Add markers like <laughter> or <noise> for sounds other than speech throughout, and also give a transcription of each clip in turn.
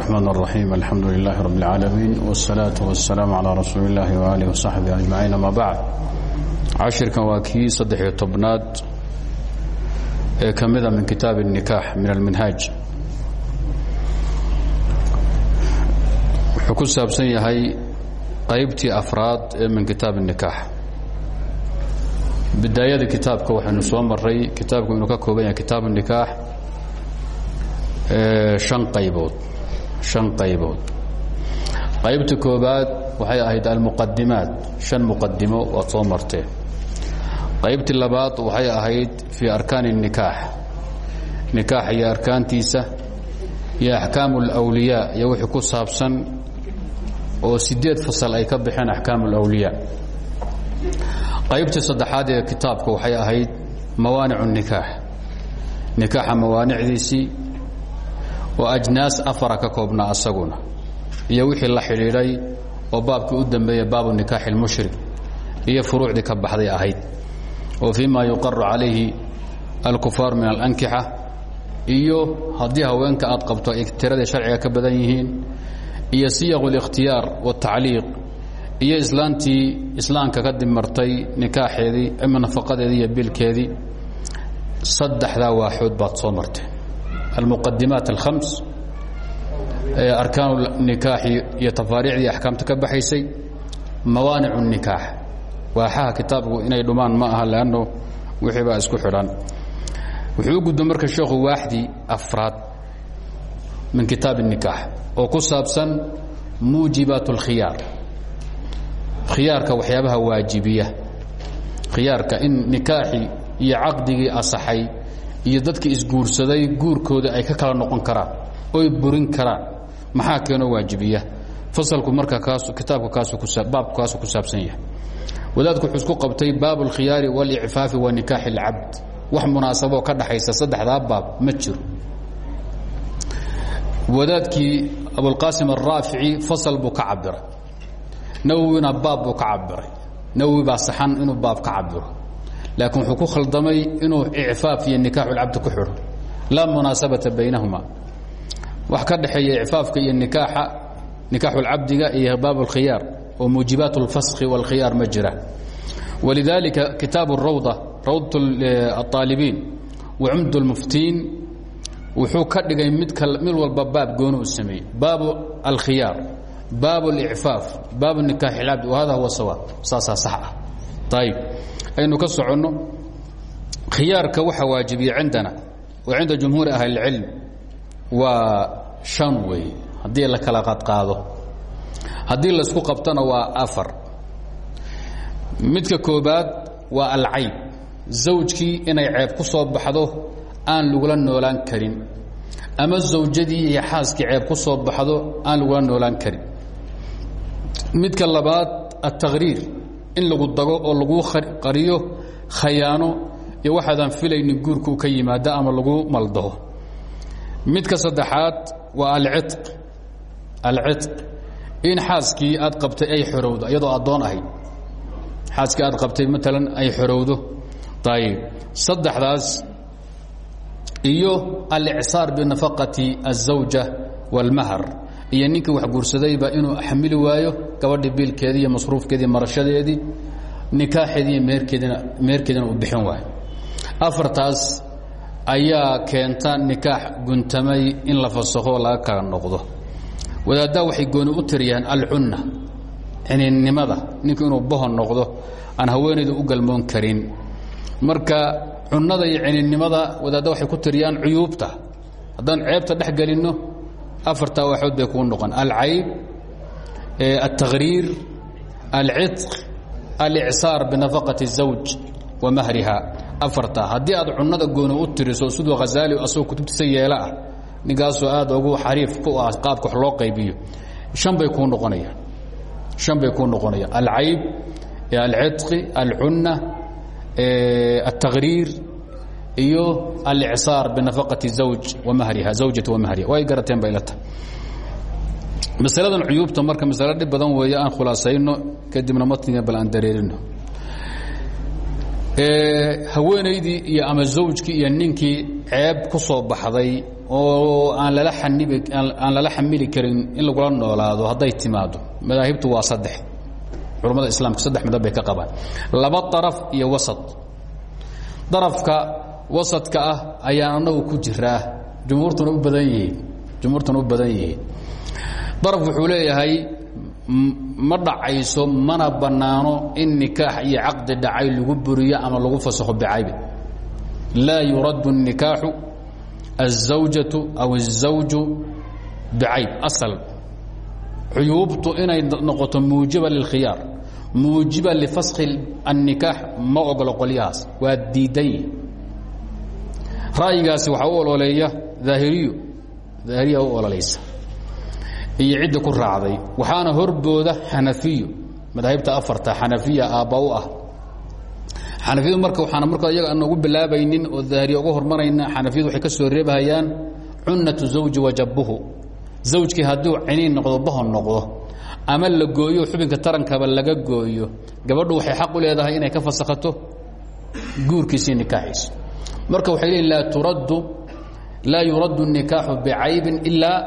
الرحمن الرحيم الحمد لله رب العالمين والصلاة والسلام على رسول الله وآله وصحبه أجمعين ما بعد cashirkan waa kii saddex-iyo tobnaad ee ka mida min kitaab الnikaax min alminhaaj wuxuu ku saabsan yahay qaybtii afraad ee min kitaab الnikaax bidaayada kitaabka waxaynu soo maray kitaabku inuu ka kooban yahay kitaab الnikaax an qaybood shan qaybood qaybta koobaad waxay ahayd almuqadimaat shan muqadimo waad soo marteen qaybtii labaad waxay ahayd fii arkaan الnikaax nikaax iyo arkaantiisa iyo axkaamu اlawliyaa iyo wixii ku saabsan oo sideed fasal ay ka baxeen axkaamu اlawliyaa qaybtii saddexaad ee kitaabka waxay ahayd mawaanic الnikaax nikaaxa mawaanicdiisii oo ajnaas afara ka koobnaa asaguna iyo wixii la xidhiidhay oo baabkii u dambeeya baabu nikaaxi اlmushrik iyo furuucdii ka baxday ahayd oo fii ma yuqaru calayhi alkufaar min alankixa iyo haddii haweenka aad qabto ay tiradii sharciga ka badan yihiin iyo siyaq اlikhtiyaar wاtacliiq iyo islaantii islaamka ka dimartay nikaaxeedii ama nafaqadeedii iyo bilkeedii saddexdaa waaxood baad soo marteen almuqadimaat alkhams ee arkaan nikaaxi iyo tafaariicdii axkaamta ka baxaysay mawaanic الnikaax waaxaha kitaabku inay dhumaan ma aha lanno wixii baa isku xidhan wuxuu u gudba marka sheekhu waaxdii afraad min kitaab الnikaax oo ku saabsan muujibaat اlkhiyaar khiyaarka waxyaabaha waajibiya khiyaarka in nikaaxii iyo caqdigii asaxay iyo dadka isguursaday guurkooda ay ka kala noqon karaan oy burin karaan. Maxaa keenoo waajibiya fasalku marka kaas kitaabka kaas kubaabku kaasu ku saabsan yahay. Wadaadku wuxuu isku qabtay baabu alkhiyaari walicfaafi wa nikaaxi alcabd wax munaasaboo ka dhaxaysa saddexdaa baab ma jiro. Wadaadkii abulqaasim araafici fasal buu ka cabiray nawowina baab buu ka cabiray nawowi baa saxan inuu baab ka laakiin wuxuu ku khaldamay inuu icfaaf iyo nikaaxu اlcabdi ku xidho laa munaasabata baynahuma wax ka dhexeeya icfaafka iyo nikaaxa nikaaxu اlcabdiga iyo baab اlkhiyaar oo muujibaat اlfaskhi wاlkhiyaar ma jira walidaalika kitaab الrawda rawdat الطaalibiin wacumd اlmuftiin wuxuu ka dhigay mid mid walba baab gooni u sameeyey baabu alkhiyaar baab اlicfaaf baab nikaax اlcabdi wahada huwa sawaab saasaa sax ah ayib aynu ka soconno khiyaarka waxa waajibiya cindana wa cinda jumhuuri ahli اlcilm waa shan weeye haddii la kala qadqaado haddii laysku qabtona waa afar midka koobaad waa alcayb zawjkii inay ceeb ku soo baxdo aan lagula noolaan karin ama zawjadii iyo xaaskii ceeb ku soo baxdo aan lagula noolaan karin midka labaad altakriir in lagu dago oo laguu qariyo khayaano iyo waxaadan filaynin guurkuu ka yimaado ama lagu maldaho midka saddexaad waa alciq alciq in xaaskii aad qabtay ay xorowdo iyadoo addoon ahayd xaaskii aad qabtay maalan ay xorowdo ayib saddexdaas iyo alicsaar binafaqati الزawja wاlmahar iyo ninkii wax guursadayba inuu xamili waayo gabadhii biilkeedii iyo masruufkeedii marashadeedii nikaaxeedii iyo meherkeedina meherkeedina uu bixin waayo. Afartaas ayaa keenta nikaax guntamay in la fasakho laga kala noqdo. Wadaaddaa waxay gooni u tiriyaan alcunna cininnimada ninku inuu bohon noqdo aan haweenaydu u galmoon karin. Marka cunnada iyo cininnimada wadaadda waxay ku tiriyaan cuyuubta. Haddaan ceebta dhex gelinno afartaa waxood bay kuu noqon alcayb altakriir alcitq alicsaar binafaqati الزawj wa mahriha afartaa haddii aad cunnada gooni u tiriso siduu khazaali asagoo kutubtiisa yeela ah ninkaasoo aad ugu xariif ku ah qaabka wax loo qaybiyo an bay kuu noqonayaan an bay kuu noqonayaan alcayb alciطqi alcunna الtakriir iyo alicsaar binafaqati zawj wamahriha zawjati wamahriha way garateen bay la tahay. Masaladan cuyuubta marka masalo dhib badan weeye aan khulaasayno kadibna matniga bal aan dareerino. Haweenaydii iyo ama zawjkii iyo ninkii ceeb ku soo baxday oo aan lala anibi aan lala xamili karin in lagula noolaado hadday timaado madaahibtu waa saddex. Culamada islaamka saddex madab bay ka qabaan. Laba daraf iyo wasat. Darafka wasadka ah ayaan anagu ku jiraa jumhuurtuna u badan yihiin jumhuurtuna u badan yihiin daraf wuxuu leeyahay ma dhacayso mana bannaano in nikaax iyo caqdi dhacay lagu buriyo ama lagu fasakho bicaybi laa yuraddu الnikaaxu الزawjaةu aw الزawju bicayb asal cuyuubtu inay noqoto muujiba lilkhiyaar muujiba lifaskhi الnikaax ma ogolo qolyahaas waa diidan yihi ra'yigaasi waxaa u ololeeya daahiriyo daahiriya u ololaysa iyo cidda ku raacday. Waxaana horbooda xanafiyo madaahibta afarta xanafiya aabba ah. Xanafiyadu marka waxaana markaa iyaga aan ugu bilaabaynin oo daahiriya uga hormarayna xanafiyadu waxay ka soo reebhayaan cunnatu zawji wajabuhu zawjkii hadduu ciniin noqdo bahon noqdo ama la gooyo xubinka tarankaba laga gooyo gabadhu waxay xaq u leedahay inay ka fasakhato guurkiisii nikaaxiisa marka waxay leeyiin laa turaddu laa yuraddu الnikaaxu bicaybin ilaa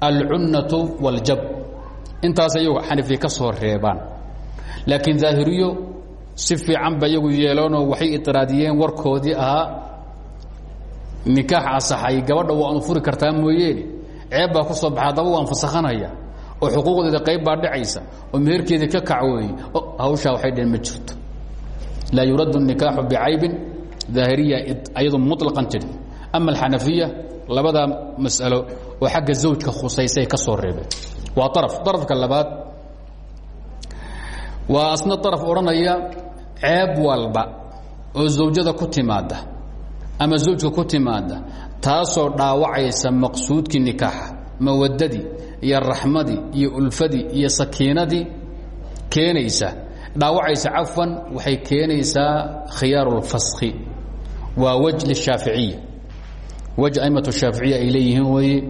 alcunnatu wاljab intaas ayagu xanifiye ka soo reebaan laakiin daahiriyo si fiican ba iyagu yeeloonoo waxay itiraadiyeen warkoodii ahaa nikaax asaxay gabadha waanu furi kartaa mooyeene ceeb baa ku soo baxa haddaba waan fasakhanaya oo xuquuqdeeda qayb baa dhacaysa oo meherkeedii ka kacweeyey hawshaa waxay dheheen ma jirto laa yuraddu الnikaaxu bicaybin daahiriya ayadu muطlaqan tidhi ama alxanafiya labadaa mas'alo oo xagga zawjka khusaysay ka soo reebeen waa araf arafka labaad waa asna araf odhanaya ceeb walba oo zawjada ku timaada ama zawjka ku timaada taasoo dhaawacaysa maqsuudkii nikaaxa. Mawadadii iyo raxmadii iyo ulfadii iyo sakiinadii keenaysa dhaawacaysa cafwan waxay keenaysaa khiyaaru اlfaski waa wej lishaaficiya wej aimatu shaaficiya ay leeyihiin weye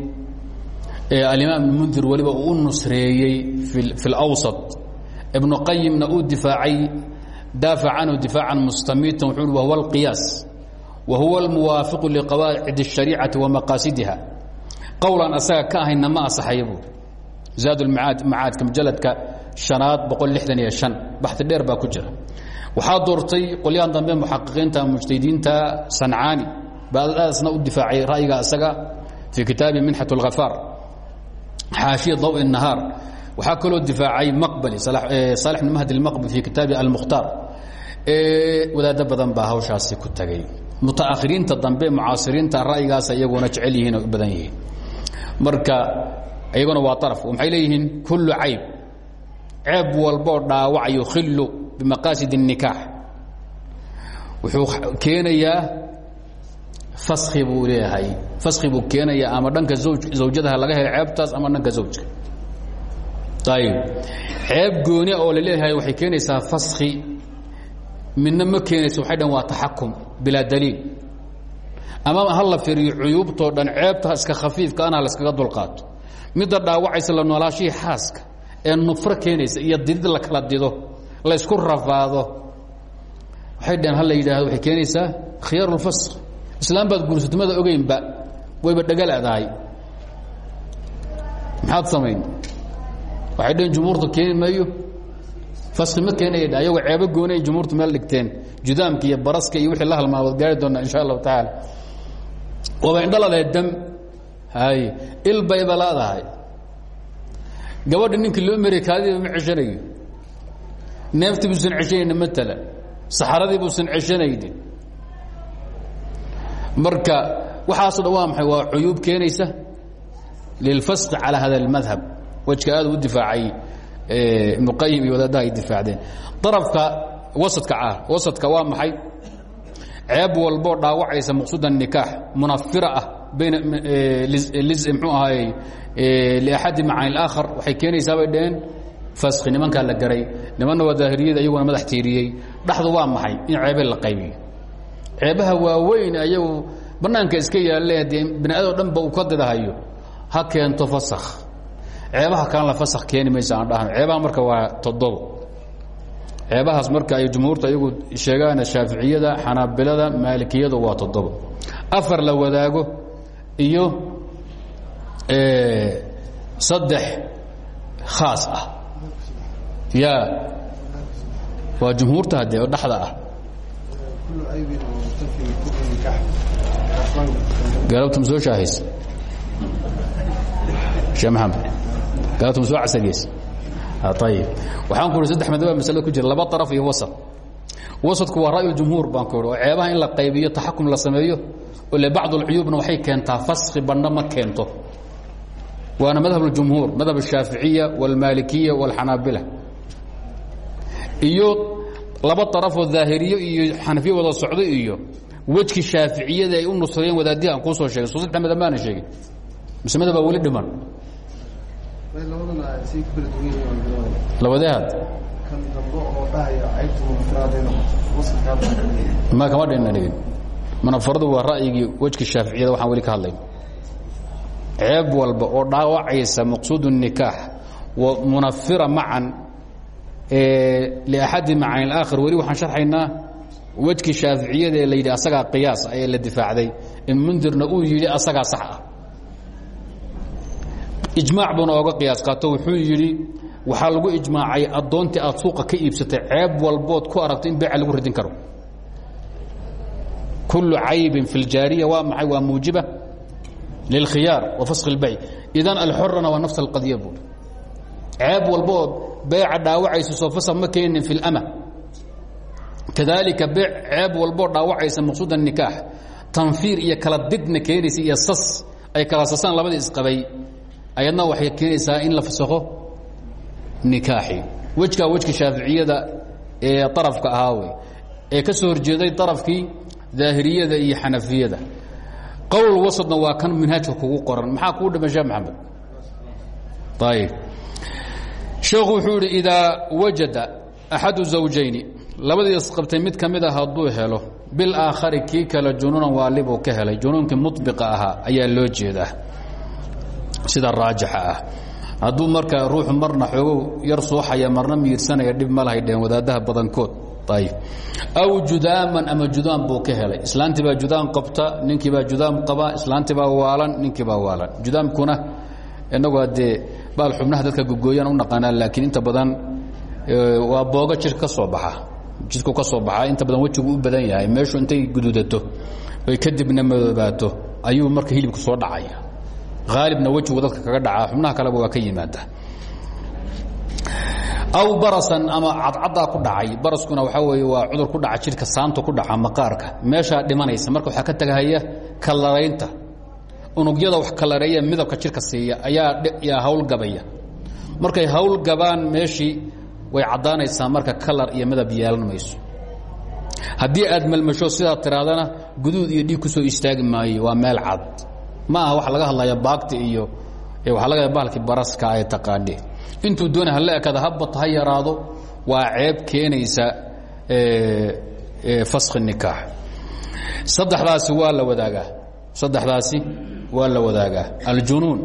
alimaam ibn mundir weliba uu u nusreeyey fi اlawsat ibnu qayimna uu difaacay daafac canhu difaacan mustamiitan wuxuu i wahuwa alqiyaas wa huwa almuwaafiqu liqawaacid الshariicati wa maqaasidiha qowlan asaga ka ahayna ma asaxaya buuri zaad macaad macaadka mujaladka شanaad boqol lixdan iyo شhan baxi dheer baa ku jira waxaa doortay qolyahan dambe muxaqiqiinta mujtahidiinta sancaani baasna u difaacay ra'yiga isaga fii kitaabi minxat اlghafaar xaashiya daw الnahaar waxaa kaloo difaacay maqbali saalix bn mahdi اlmaqbali fii kitaabi almukhtaar wadaado badan baa hawshaasi ku tagay mutaakhiriinta dambe mucaasiriinta ra'yigaas iyaguna jecel yihiin oo u badan yihiin marka iyaguna waa araf maxay leeyihiin kullu cayb ceeb walboo dhaawac yukhilu bimaqaasid الnikaax wuxuu keenayaa faski buu leeyahay faski buu keenayaa ama dhanka zawjadaha laga helay ceebtaas ama dhanka zawjka ayb ceeb gooni oo la leeyahay waxay keenaysaa faski midna ma keenayso waxay dhan waa taxakum bilaa daliil ama ha la firiyo cuyuubtoo dhan ceebta iska khafiifka ana la iskaga dulqaato midda dhaawacaysa la noolaashihii xaaska ee nufro keenaysa iyo didid la kala dido la ysku rafaado. Waxay dhaheen ha la yidhaahdo waxay keenaysaa khiyaar اlfask islaam baad guursatimada ogeynba wayba dhagalaadahay. Maxaad samayn? Waxay dhaheen jumhuurta keeni maayo? Faski ma keenaya dh ayagoo ceebo gooni ay jumhuurtu meel dhigteen. Judaamka iyo baraska iyo wixii la halmaa waad gaari doonaa insha allahu tacaala. Waaba indhaladahay dam. Hay il bayba laadahay gabadha ninkii loo meriy kaadiba ma ceshanayo neeftii buu sanceshanayna matala saxaradii buu sancesanaynin marka waxaaso dhan waa maxay? Waa cuyuub keenaysa lilfasqi calaa hada اlmadhab wejka aad u difaacay ibnu qayim iyo wadaadaha ay difaacdeen. Darafka wasadka ah wasadka waa maxay? Ceeb walboo dhaawacaysa maqsuda nikaax munafira ah bayna mxuu ahaay liaxadi macani اlaakhar waxay keenaysaa bay dhaheen faski nimankaa la garay nimanna waa daahiriyada iyaguna madax tiiriyey. Dhaxdu waa maxay? In ceebe la qaybiyo. Ceebaha waaweyn ayagu banaanka iska yaalle dee bani aadam dhan ba uu ka didahayo ha keento fasakh. Ceebaha kalena la fasakh keeni maysa aan dhahan. Ceebaha marka waa toddobo. Ceebahaas marka ay jumhuurta iyagu sheegaan shaaficiyada xanaabilada maalikiyadu waa toddobo. Afar la wadaago iyo saddex khaas ah ya waa jumhuurta hadde oo dhexda ah galabta ma soo shaahays shee maxamed galabta ma soo casargeys ayib waxaan ku uhi saddex madaba masalada ku jira laba طaraf iyo wasat wasadku waa ra'yu jumhuur baan ku ihi oo ceebaha in la qaybiyo taxakum la sameeyo oo le bacd اlcuyuubna waxay keentaa faski bandha ma keento waana madhab اjumhuur madhab الshaaficiya واlmaalikiya واlxanaabila iyo laba arafoo daahiriye iyo xanafiye wada socdo iyo wejki shaaficiyada ay u nusreeyeen wadaadii aan kuusoo sheegay. So sadd meda maana sheegin. Muslimada baa weli dhiman. Labadahaad ma kama dhinna dhigin manafaradu waa ra'yigii wejki shaaficiyada waxaan weli ka hadlayn. Ceeb walba oo dhaawacaysa maqsuud nikaax wa munafira macan liaxadi macan اlaakhir weli waxaan sharxaynaa wejkii shaaficiyada ee la yidhi qiyaas ayaa la difaacday. In mundirna uu yidhi asagaa sax ah. Ijmaac buuna ooga qiyaas qaato wuxuu yidhi waxaa lagu ijmaacay addoontii aad suuqa ka iibsatay ceeb walbood ku aragto in beeca lagu radin karo. Kullu caybin fi ljaariya waa maxay? Waa muujiba lilkhiyaar wa fask اlbayc idan alxorana waa nafs alqadiya buuri ceeb walbood beeca dhaawacaysa soo fasaq ma keenin fi اlama kadalika bee ceeb walboo dhaawacaysa maqsuud الnikaax tanfiir iyo kala didna keenaysa iyo sas ay kala sasaan labadii isqabay ayadna waxay keenaysaa in la fasakho nikaaxi wejkaa wejka shaaficiyada ee arafka ahaa wey ee ka soo horjeeday arafkii daahiriyada iyo xanafiyada qowl wasadna waa kan minhaajka kugu qoran maxaa kuu dhima sheekh maxamed ayib sheekhu wuxuu idhi idaa wajada axadu zawjayni labadii isqabtay mid ka mid a hadduu helo bilaakhari kii kale junuunan waalibuu ka helay. Junuunkii mubiqa ahaa ayaa ah. Marka ruuxu marna xoogow yar suuxaya marna miirsanaya dhib ma dheheen wadaadaha badankood ayib aw judaaman ama judaan buu ka helay. Islaantii baa qabta ninkii baa judaam qaba islaantii baa waalan ninkii baa waalan. Judaamkuna inagu haddee baal xubnaha dadka gogooyaan u naqaanaa laakiin inta badan waa booga jir ka soo baxa. Jidku ka soo baxaa inta badan wejigu u badan yahay meeshu intay guduudato oy kadibna madoobaato ayuu marka hilibku soo dhacaya. Aalibna wejigu dadka kaga dhacaa xubnaha kaleba waa ka yimaada. Aw barasan ama cadcadaa ku dhacay baraskuna waxaa weeye waa cudur ku dhaca jidhka saanta ku dhaca maqaarka meeshaa dhimanaysa marka waxaa ka tagahaya kalaraynta unugyada wax kalareeya midabka jidhka siiya ayaa yaa hawlgabaya markay hawlgabaan meeshii way caddaanaysaa marka kalar iyo midab yeelan mayso. Haddii aad melmasho sidaa tirahdana guduud iyo dhiig ku soo istaagi maayo waa meel cad. Ma aha waxa laga hadlaya baagta iyo waaa laga bahalkii baraska ay taqaaneen intuu doona hala ekada habat ha yaraado waa ceeb keenaysa faskhi nikaax. Saddexdaasi waa la wadaagaa. Saddexdaasi waa la wadaagaa aljunuun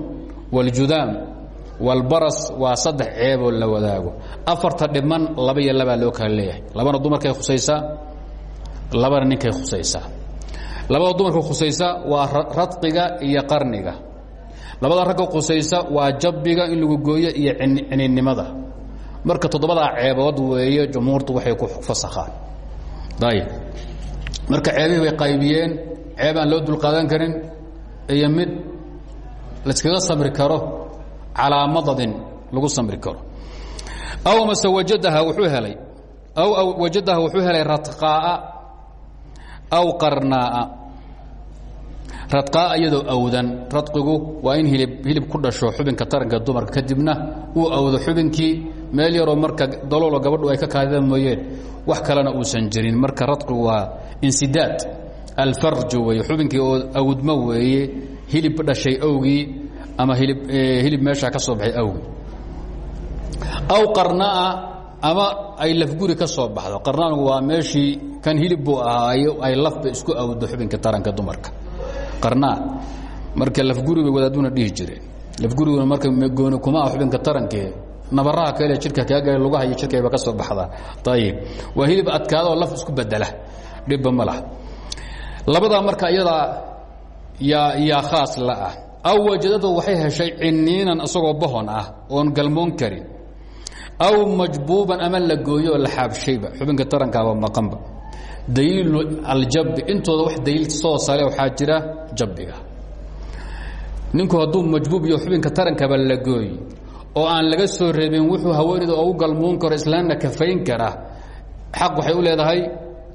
wاljudaam wاlbaras waa saddex ceeboo la wadaago. Afarta dhiman laba iyo labaa loo kala leeyahay. Labana dumarkay khusaysaa labana ninkay khusaysaa labada dumarka khusaysa waa radqiga iyo qarniga. Labada ragga khusaysa waa jabbiga in lagu gooyo iyo cininimada marka toddobadaa ceebood weeye jumhuurtu waxay ku fasakhaan ayib marka ceebihii qaybiyeen ceeb aan loo dulqaadan karin iyo mid layskaga samri karo calaa madadin lagu samri karo. Aw mase wajadaha wuxuu helay aw wajadaha wuxuu helay radqaa'a aw qarnaa'a. Radqaa iyadoo awdan radqigu waa in hilib hilib ku dhasho xubinka taranka dumarka kadibna uu awdo xubinkii meel yaroo marka daloolo gabadhu ay ka kaadida mooyeen wax kalena uusan jirin. Marka radqigu waa insidaad alfarju weeye xubinkii oo awdmo weeye hilib dhashay awgii ama hilib meeshaa ka soo baxay awgii aw qarnaa ama ay lafguri ka soo baxdo qarnaanigu waa meeshii kan hilib buu ahaayo ay lafba isku awdo xubinka taranka dumarka qarnaa marka lafguri bay wadaaduna dhihi jireen lafguriguna marka gooni kuma ah xubinka tarankee nabaraha kale jidhka kaaga lugaha iyo jidhkayba ka soo baxdaa ayib waa hilib adkaada oo laf isku bedela dhibba ma laha labadaa marka iyadaa yaa yaa khaas la ah. Aw wajadadu waxay heshay ciniinan isagoo bahon ah oon galmoon karin. Aw majbuuban ama la gooyo oo la xaabshayba. Xubinka tarankaaba maqanba. Daliilu aljabbi. Intooda wax daliil soo sale waxaa jira jabbiga ninku hadduu majbuub iyo xubinka tarankaba la gooy oo aan laga soo reebin wuxuu haweenayda ugu galmoon karo islaamna kafayn kara xaq waxay u leedahay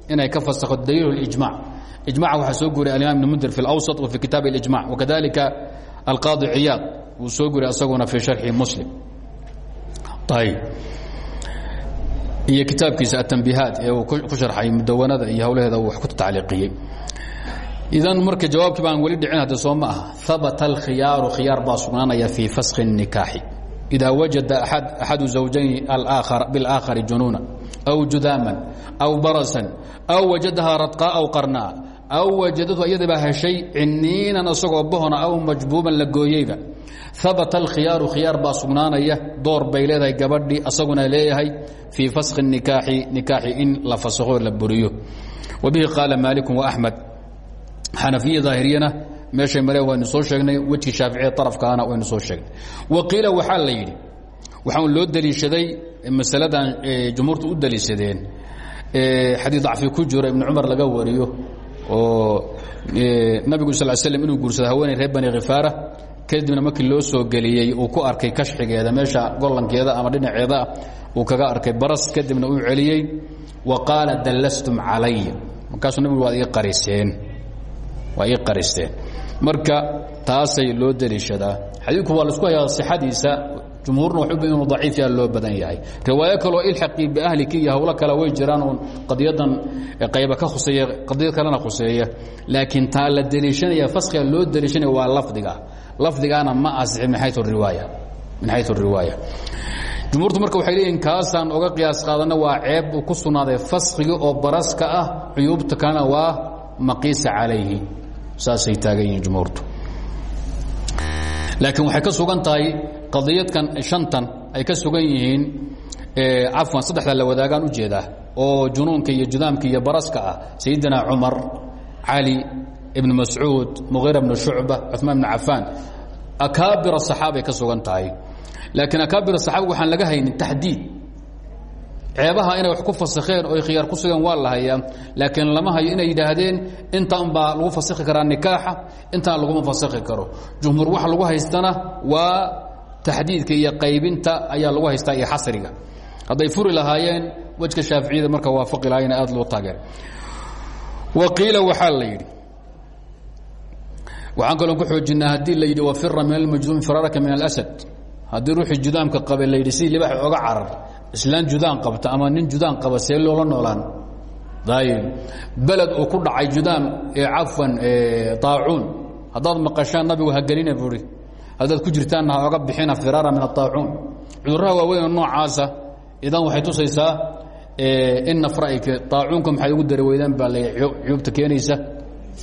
inay ka fasakho daliil اlijmac ijmaca waxaa soo guriy alimam ibn mundir fi اlawsط wa fi kitaab اlijmac wakadalika alqaadi ciyaad wuu soo guriy asaguna fi sharxi muslim ayb iyo kitaabkiisa atanbihaat ee uu ku sharxay mudawanada iyo hawlaheeda wax ku tacliiqiyey idan marka jawaabkii baan weli dhicin hadde soo ma aha habata alkhiyaaru khiyaar baa sugnaanaya fii faskhi الnikaaxi إida wajada axadu zawjayni biاlآakhari junuuna aw judaaman aw barasan aw wajadahaa radqaa aw qarnaa aw wajadatu iyadabaa heshay ciniinan isagoo aw majbuuban la gooyeyba. Habata alkhiyaaru khiyaar baa sugnaanaya. Door asaguna leeyahay fii faskhi nikaaxi nikaaxi in la fasakho la buriyo. Wa bihi qaala maaliku وaxmed xanafiya daahiriyana meeshay mareen waynu soo sheegnay wejkii shaaficiya arafkaana waynu soo sheegnay. Waqiila waxaa la yidhi waxaan loo deliishaday masaladan jumhuurtu u deliishadeen xadii dacfi ku jiro ibnu cumar laga wariyo oo nabigu sal slm inuu guursado haweeney reer bani khifaara kadibna markii loo soo geliyey uu ku arkay kashxigeeda meesha gollankeeda ama dhinaceeda uu kaga arkay baras kadibna uu celiyey wa qaala dallastum calaya markaasuu nabigu waad ii qariseen waa ii qaristeen. Marka taasay loo deliishadaa. Xadiidku waa la isku hayaa sixadiisa jumhuurna waxu ba inuu daciif yaha loo badan yahay. Riwaayo kaloo ilxaqii biahliki iyo hawlo kale way jiraan oon qadiyadan qayba ka khuseeya qadiyad kalena khuseeya laakiin taa la deliishanaya faskiga loo deliishanaya waa lafdiga. Lafdigaana ma asixin min xayu riwaaya. Min xayu riwaaya. Jumhuurtu marka waxay leeyihiin kaasaan oga qiyaas qaadana waa ceeb uu ku sugnaaday faskiga oo baraska ah cuyuubta kalena waa maqiisa calayhi. Saasay taagan yihiin jumhuurtu. Laakiin waxay ka sugan tahay qadiyadkan shantan ay ka sugan yihiin cafwan saddexda la wadaagaan u jeedaa oo junuunka iyo judaamka iyo baraska ah sayidina cumar cali ibn mascuud muqira bnu shucba cuثmaan bn cafaan akaabir asaxaabay ka sugan tahay. Laakiin akaabir asaxaaba waxaan laga haynin taxdiid. Ceebaha inay wax ku fasakheen oo khiyaar ku sugeen waa la hayaa laakiin lama hayo inay yidhaahdeen intaan baa lagu fasakhi karaa nikaaxa intaan laguma fasakhi karo. Jumhuur waxa lagu haystana waa taxdiidka iyo qaybinta ayaa lagu haystaa iyo xasriga. Hadday furi lahaayeen wejka shaaficiyada marka waafaqi lahaayena aad loo taageera wa qiila waxaa la yidhi waxaan kaloo ku xoojinaa haddii la yidhi wafira min almajduumi firaaraka min alasad. Haddii ruuxii judaamka qabe la yidhi sidii libax oga carar islaan judaan qabta ama nin judaan qaba see loola noolaan. Ayb beled uu ku dhacay judaam cafwan aacuun haddaad maqashaan nabigu hagelina buui haddaad ku jirtaanna ha oga bixina firaara min aaacuun cudurraha waaweyn oo noocaasa idan waxay tusaysaa in nafra'ika aacuunka maxaad ugu dari weydaan baa la cuyuubta keenaysa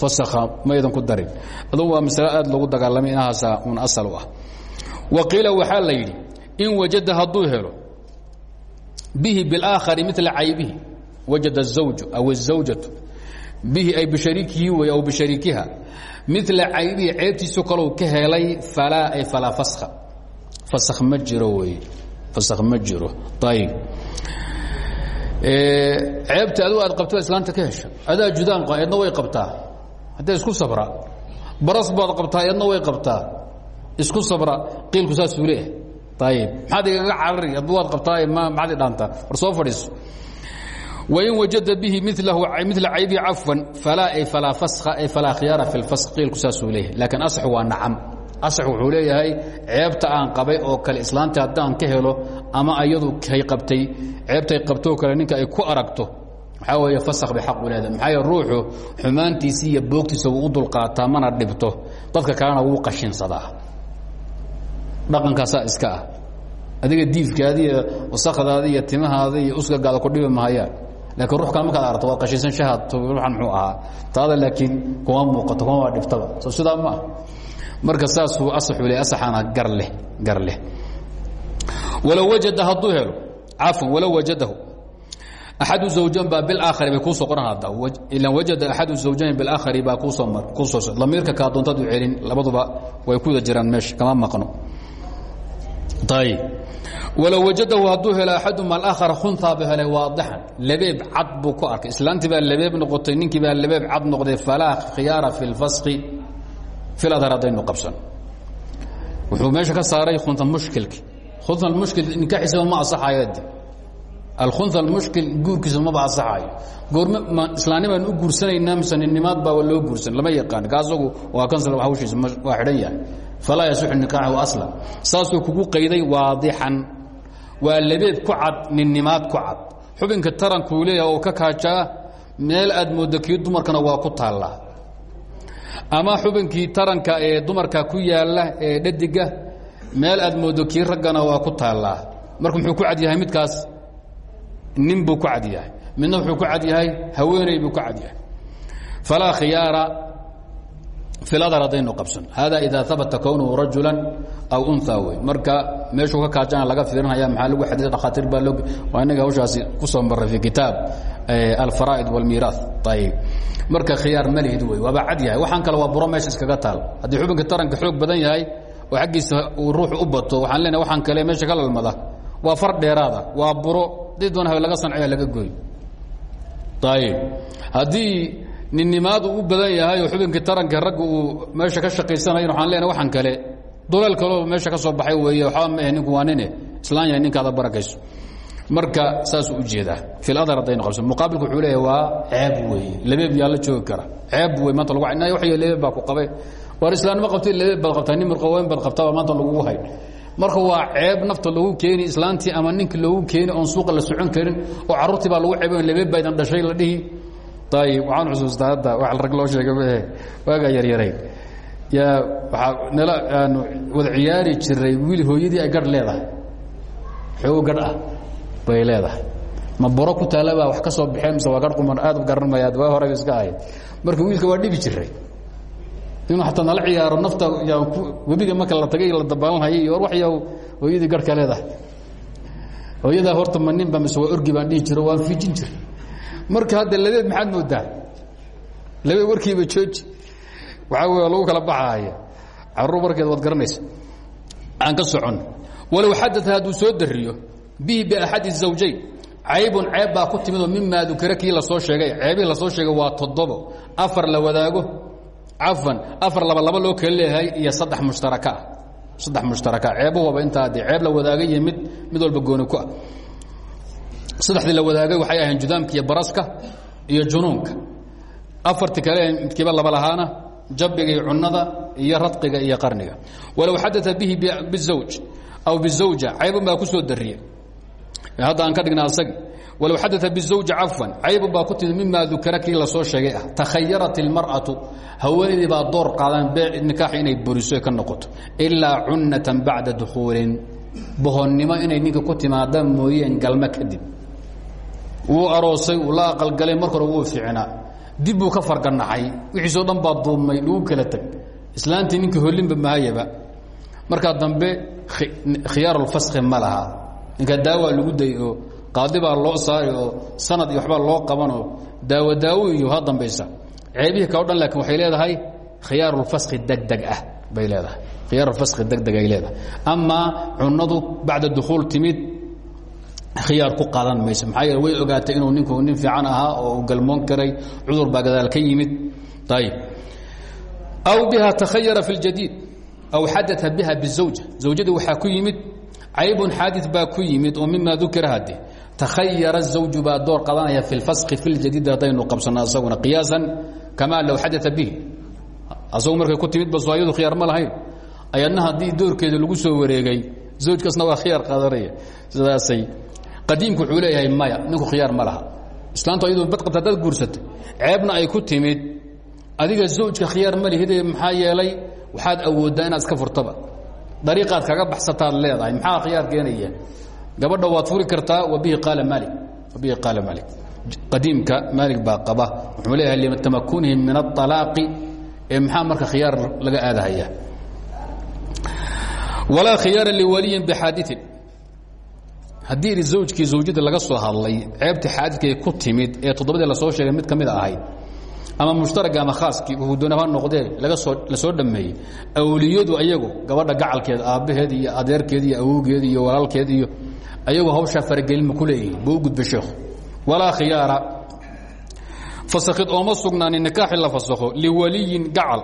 fasakha maydan ku darin adun waa masale aad loogu dagaalamay inahaasa un asal u ah wa qiila waxaa la yidhi in wajada hadduu helo bihi biاlآakhari mila caybihi wajada الزawju aw الزawjaةu bihi ay bishariikihi wey aw bishariikiha mila caybihi ceebtiisu kalou ka helay falaa ay falaa faskha faskh ma jiro wey faskh ma jiro. Ayb ceebta adigu aad qabto islaanta ka hesha adaa judaan eedna way qabtaa. Haddee isku sabra. Baras baad qabtaa eedna way qabtaa. Isku sabra qiilku saasuu leeyahay. Ayb maxaad igaga carari addu waad qabtaa maxaad idhaantaa war soo fadhiiso wain wajada bihi mila caybi cafwan falaa ay ay khiyaara fi qiilku saasuu leeyahay laakiin asaxu waa nacam asax wuxuu leeyahay ceebta aan qabay oo kale islaanta haddaan ka helo ama ayadu hay qabtay ceebtay qabtoo kale ninka ay ku aragto waxaa weeye fasakh bay xaq u leedahay maxaa yee ruuxu xumaantiisi iyo boogtiisa wuu u dulqaataa mana dhibto dadka kalena wuu qashinsadaa dhaqankaasaa iska ah adiga diifkaadi iyo wasakdaadi iyo usgagaada ku dhibi mahayaan laakiin ruux kale markaad aragto waad qashinsan shahaad ruuxan muxuu ahaa taada laakiin kuma muuqato kuma waa dhibtaba soo sidaa ma ah marka saasuu asaxu le asaxana gar leh gar leh walow wajada hadduu helo cafwan walow wajadahu axadu zawjayn baa bilaakari bay kuusoo qoran hadda ilan wajada axadu zawjayn bilaakari baa kuusoo mar kuusoo lamiirka kaa doontadu celin labaduba way ku wada jiraan meesha kama maqno ayib walow wajadahu hadduu helo axaduma alaakhara khuntaa bu helay waadixan labeeb cad buu ku arkay islaantii baa labeeb noqotay ninkii baa labeeb cad noqday falaa khiyaara fi lfaski filadhar haddaynu qabsan wuxuu meesha ka saaray khunta mushkilki khunta mushkil nikaaxiisaba ma asaxayadi alkhunha almushkil guurkiisa maba asaxayo goorme islaannimaan u guursanaynaa mise ninnimaad baa loo guursan lama yaqaan ka asagu waa kansal hawshiisa waa xidhan yahay falaa yasixu nikaaxu aslan saasuu kugu qayday waadixan waa labeed ku cad ninnimaad ku cad. Xubinka tarankuu leeyaha oo ka kaajaa meel aad mooddo kii dumarkana waa ku taallaa ama xubinkii taranka ee dumarka ku yaalla ee dhadiga meel aad mooddo kii raggana waa ku taallaa marka muxuu ku cad yahay midkaas? Nin ku cad yahay. Midna wuxuu ku cad yahay? Haweeney buu ku cad yahay. Falaa khiyaara fi ladar haddaynu qabsan hada ida abata kownuhu rajula aw unha wey marka meeshuu ka kaajana laga fiirinaya maxaa lagu xadiy dhakhaatiir baa waa inaga hawshaasi ku soo maray fi kitaab alfaraa'id wاlmiiraaث ayib marka khiyaar malihid wey waaba cad yahay waxaan kale waa buro meesha iskaga taal haddii xubinka taranka xoog badan yahay oo xaggiisa uu ruuxu u bato waxaan leenahay waxaan kale meesha ka lalmada waa far dheeraada waa buro dii doon habe laga sancaya laga goy ayib haddii ninnimaadu u badan yahay oo xubinkii taranka ragga uu meesha ka shaqaysanayn waxaan leenahay waxaan kale. Duleel kaloo meesha ka soo baxay weeye waxba ma eh ninku waa islaan yahay ninkaada barakayso. Marka saasuu u jeedaa. Fi ladar haddaynu qabsan muqaabilku wuxuu leeyahay ceeb weeye. Labeeb yaa la joogi kara. Ceeb wey maanta lagu nay waxyo labeeb baa ku qabay. Waar islaannimo qabtay labeeb baad qabtaa nin mirqaweyn baad qabtaa maanta lagugu hay. Marka waa ceeb nafta lagu keeni islaantii ama ninki loogu keeni oon suuqa la socon karin oo carruurtii baa lagu ceeb labeeb baydan dhashay la dhihi ayib waxaan xusuustaa hadda wax rag loo sheega mahe waagaa yaryarayn yaa waxaa nala aanu wada ciyaari jiray wiil hooyadii ay garh leedahay xoogo garh ah bay leedahay ma buro ku taalabaa wax ka soo baxeen mise waa garh quman aad u garan mayaad waa horeba iska ahayd marka wiilka waa dhibi jiray inuu xataa nala ciyaaro nafta webiga marka la tagay la dabaalanhayay iyo war wax yaw hooyadii garhka leedahay hooyadaa horta ma ninba mise waa orgi baan dhihi jiro waan fiijin jiray marka hadda labeed maxaad moodaa labeed warkiiba jooji waxaa wey lagu kala baxaaya caruur warkeed waad garanaysa aan ka socon walow xadaa hadduu soo dariyo bihi biaxadi الزawjayn caybun ceeb baa ku timid oo mimaa dukira kii lasoo sheegay ceebihii lasoo sheegay waa toddobo afar la wadaago cafan afar laba laba loo kala leeyahay iyo saddex mushtaraka ah saddex mushtaraka ceebuhuba intaa dee ceeb la wadaagay iyo mid mid walba gooni ku ah saddexdii la wadaagay waxay ahayn judaamka iyo baraska iyo junuunka. Afarti kale midkiiba laba lahaana jabiga iyo cunada iyo radqiga iyo qarniga. Walow xadaa bihi bizawj aw bizawja caybun baa ku soo dariye hadda aan ka dhigna asagi. Walow xadaa bizawji cafwan caybun baa ku timid mima dukira kii la soo sheegay ah. Takhayarat ilmar'atu haweenaydii baa door qaadaan bee nikaax inay buriso ka noqoto. Ilaa cunatan bacda dukhuulin bohonnimo inay ninka ku timaadaan mooyeen galmo kadib wuu aroosay uu la aqalgalay marka hore wuu fiicnaa. Dib buu ka farganaxay wixiisoo dhan baa duubmay lagu kala teg islaantii ninkii hollinba mahayaba markaa dambe khiyaarulfaskhi ma laha. Ninka daawaa lagu day oo qaadi baa loo saari oo sanad iyo waxbaa loo qabanoo daawo daawo iyo ha dambaysa. Ceebihii kao dhan laakiin waxay leedahay khiyaarulfaskhi degdeg ah bay leedahay. Khiyaarulfaskhi degdeg ay leedahay. Amaa cunadu bacda dukhuul timid khiyaar ku aadan mayso maxaa yeel way ogaatay inuu ninku nin fiican ahaa oo galmoon karay cudur baa gadaal ka yimid. Ayb aw biha takhayara fi اljadiid aw xadaa biha bizawja. Zawjadii waxaa ku yimid caybun xaadi baa ku yimid oo mima dukira hade takhayara zawju baa door qadanaya fi lfaski fi ljadiid haddaynu qabsano asaguna qiyaasan kama low xadaa bihi. Asagu markay ku timid basayadu khiyaar ma lahayn. Ayadna haddii doorkeeda lagu soo wareegay zawjkaasna waa khiyaar qadanaya sidaasay adiimku wuuu leeyahay maya ninku khiyaar ma laha. Islaantu ayadoo badqabta hadaad guursatay ceebna ay ku timid adiga zawjka khiyaar ma lihide maxaa yeelay waxaad awooddaa inaad iska furtaba. Dariiqaad kaga baxsataad leedahay maxaa khiyaar keenaya? Gabadha waad furi kartaa wabihi qaala maali wabihi qaala maali qadiimka maali baa qaba wuxuu leeyahay litamakunihim min aalaaqi ee maxaa marka khiyaar laga aadahaya? Walaa khiyaara liwaliyin bxaadiin haddii i zawjkii zawjada laga soo hadlay ceebta xaadidkay ku timid ee toddobadii la soo sheegay mid ka mid ahayd ama mushtaragga ama khaaskii wuxuu doonaba noqdee la soo dhammeeyey awliyadu ayagu gabadha gacalkeeda aabbaheed iyo adeerkeed iyo awowgeed iyo walaalkeed iyo ayagu hawshaa faragelinma ku leeyihiin buu u gudbay sheekhu. Walaa khiyaara. Fasakid ooma sugnaanin nikaaxi la fasakho liwaliyin gacal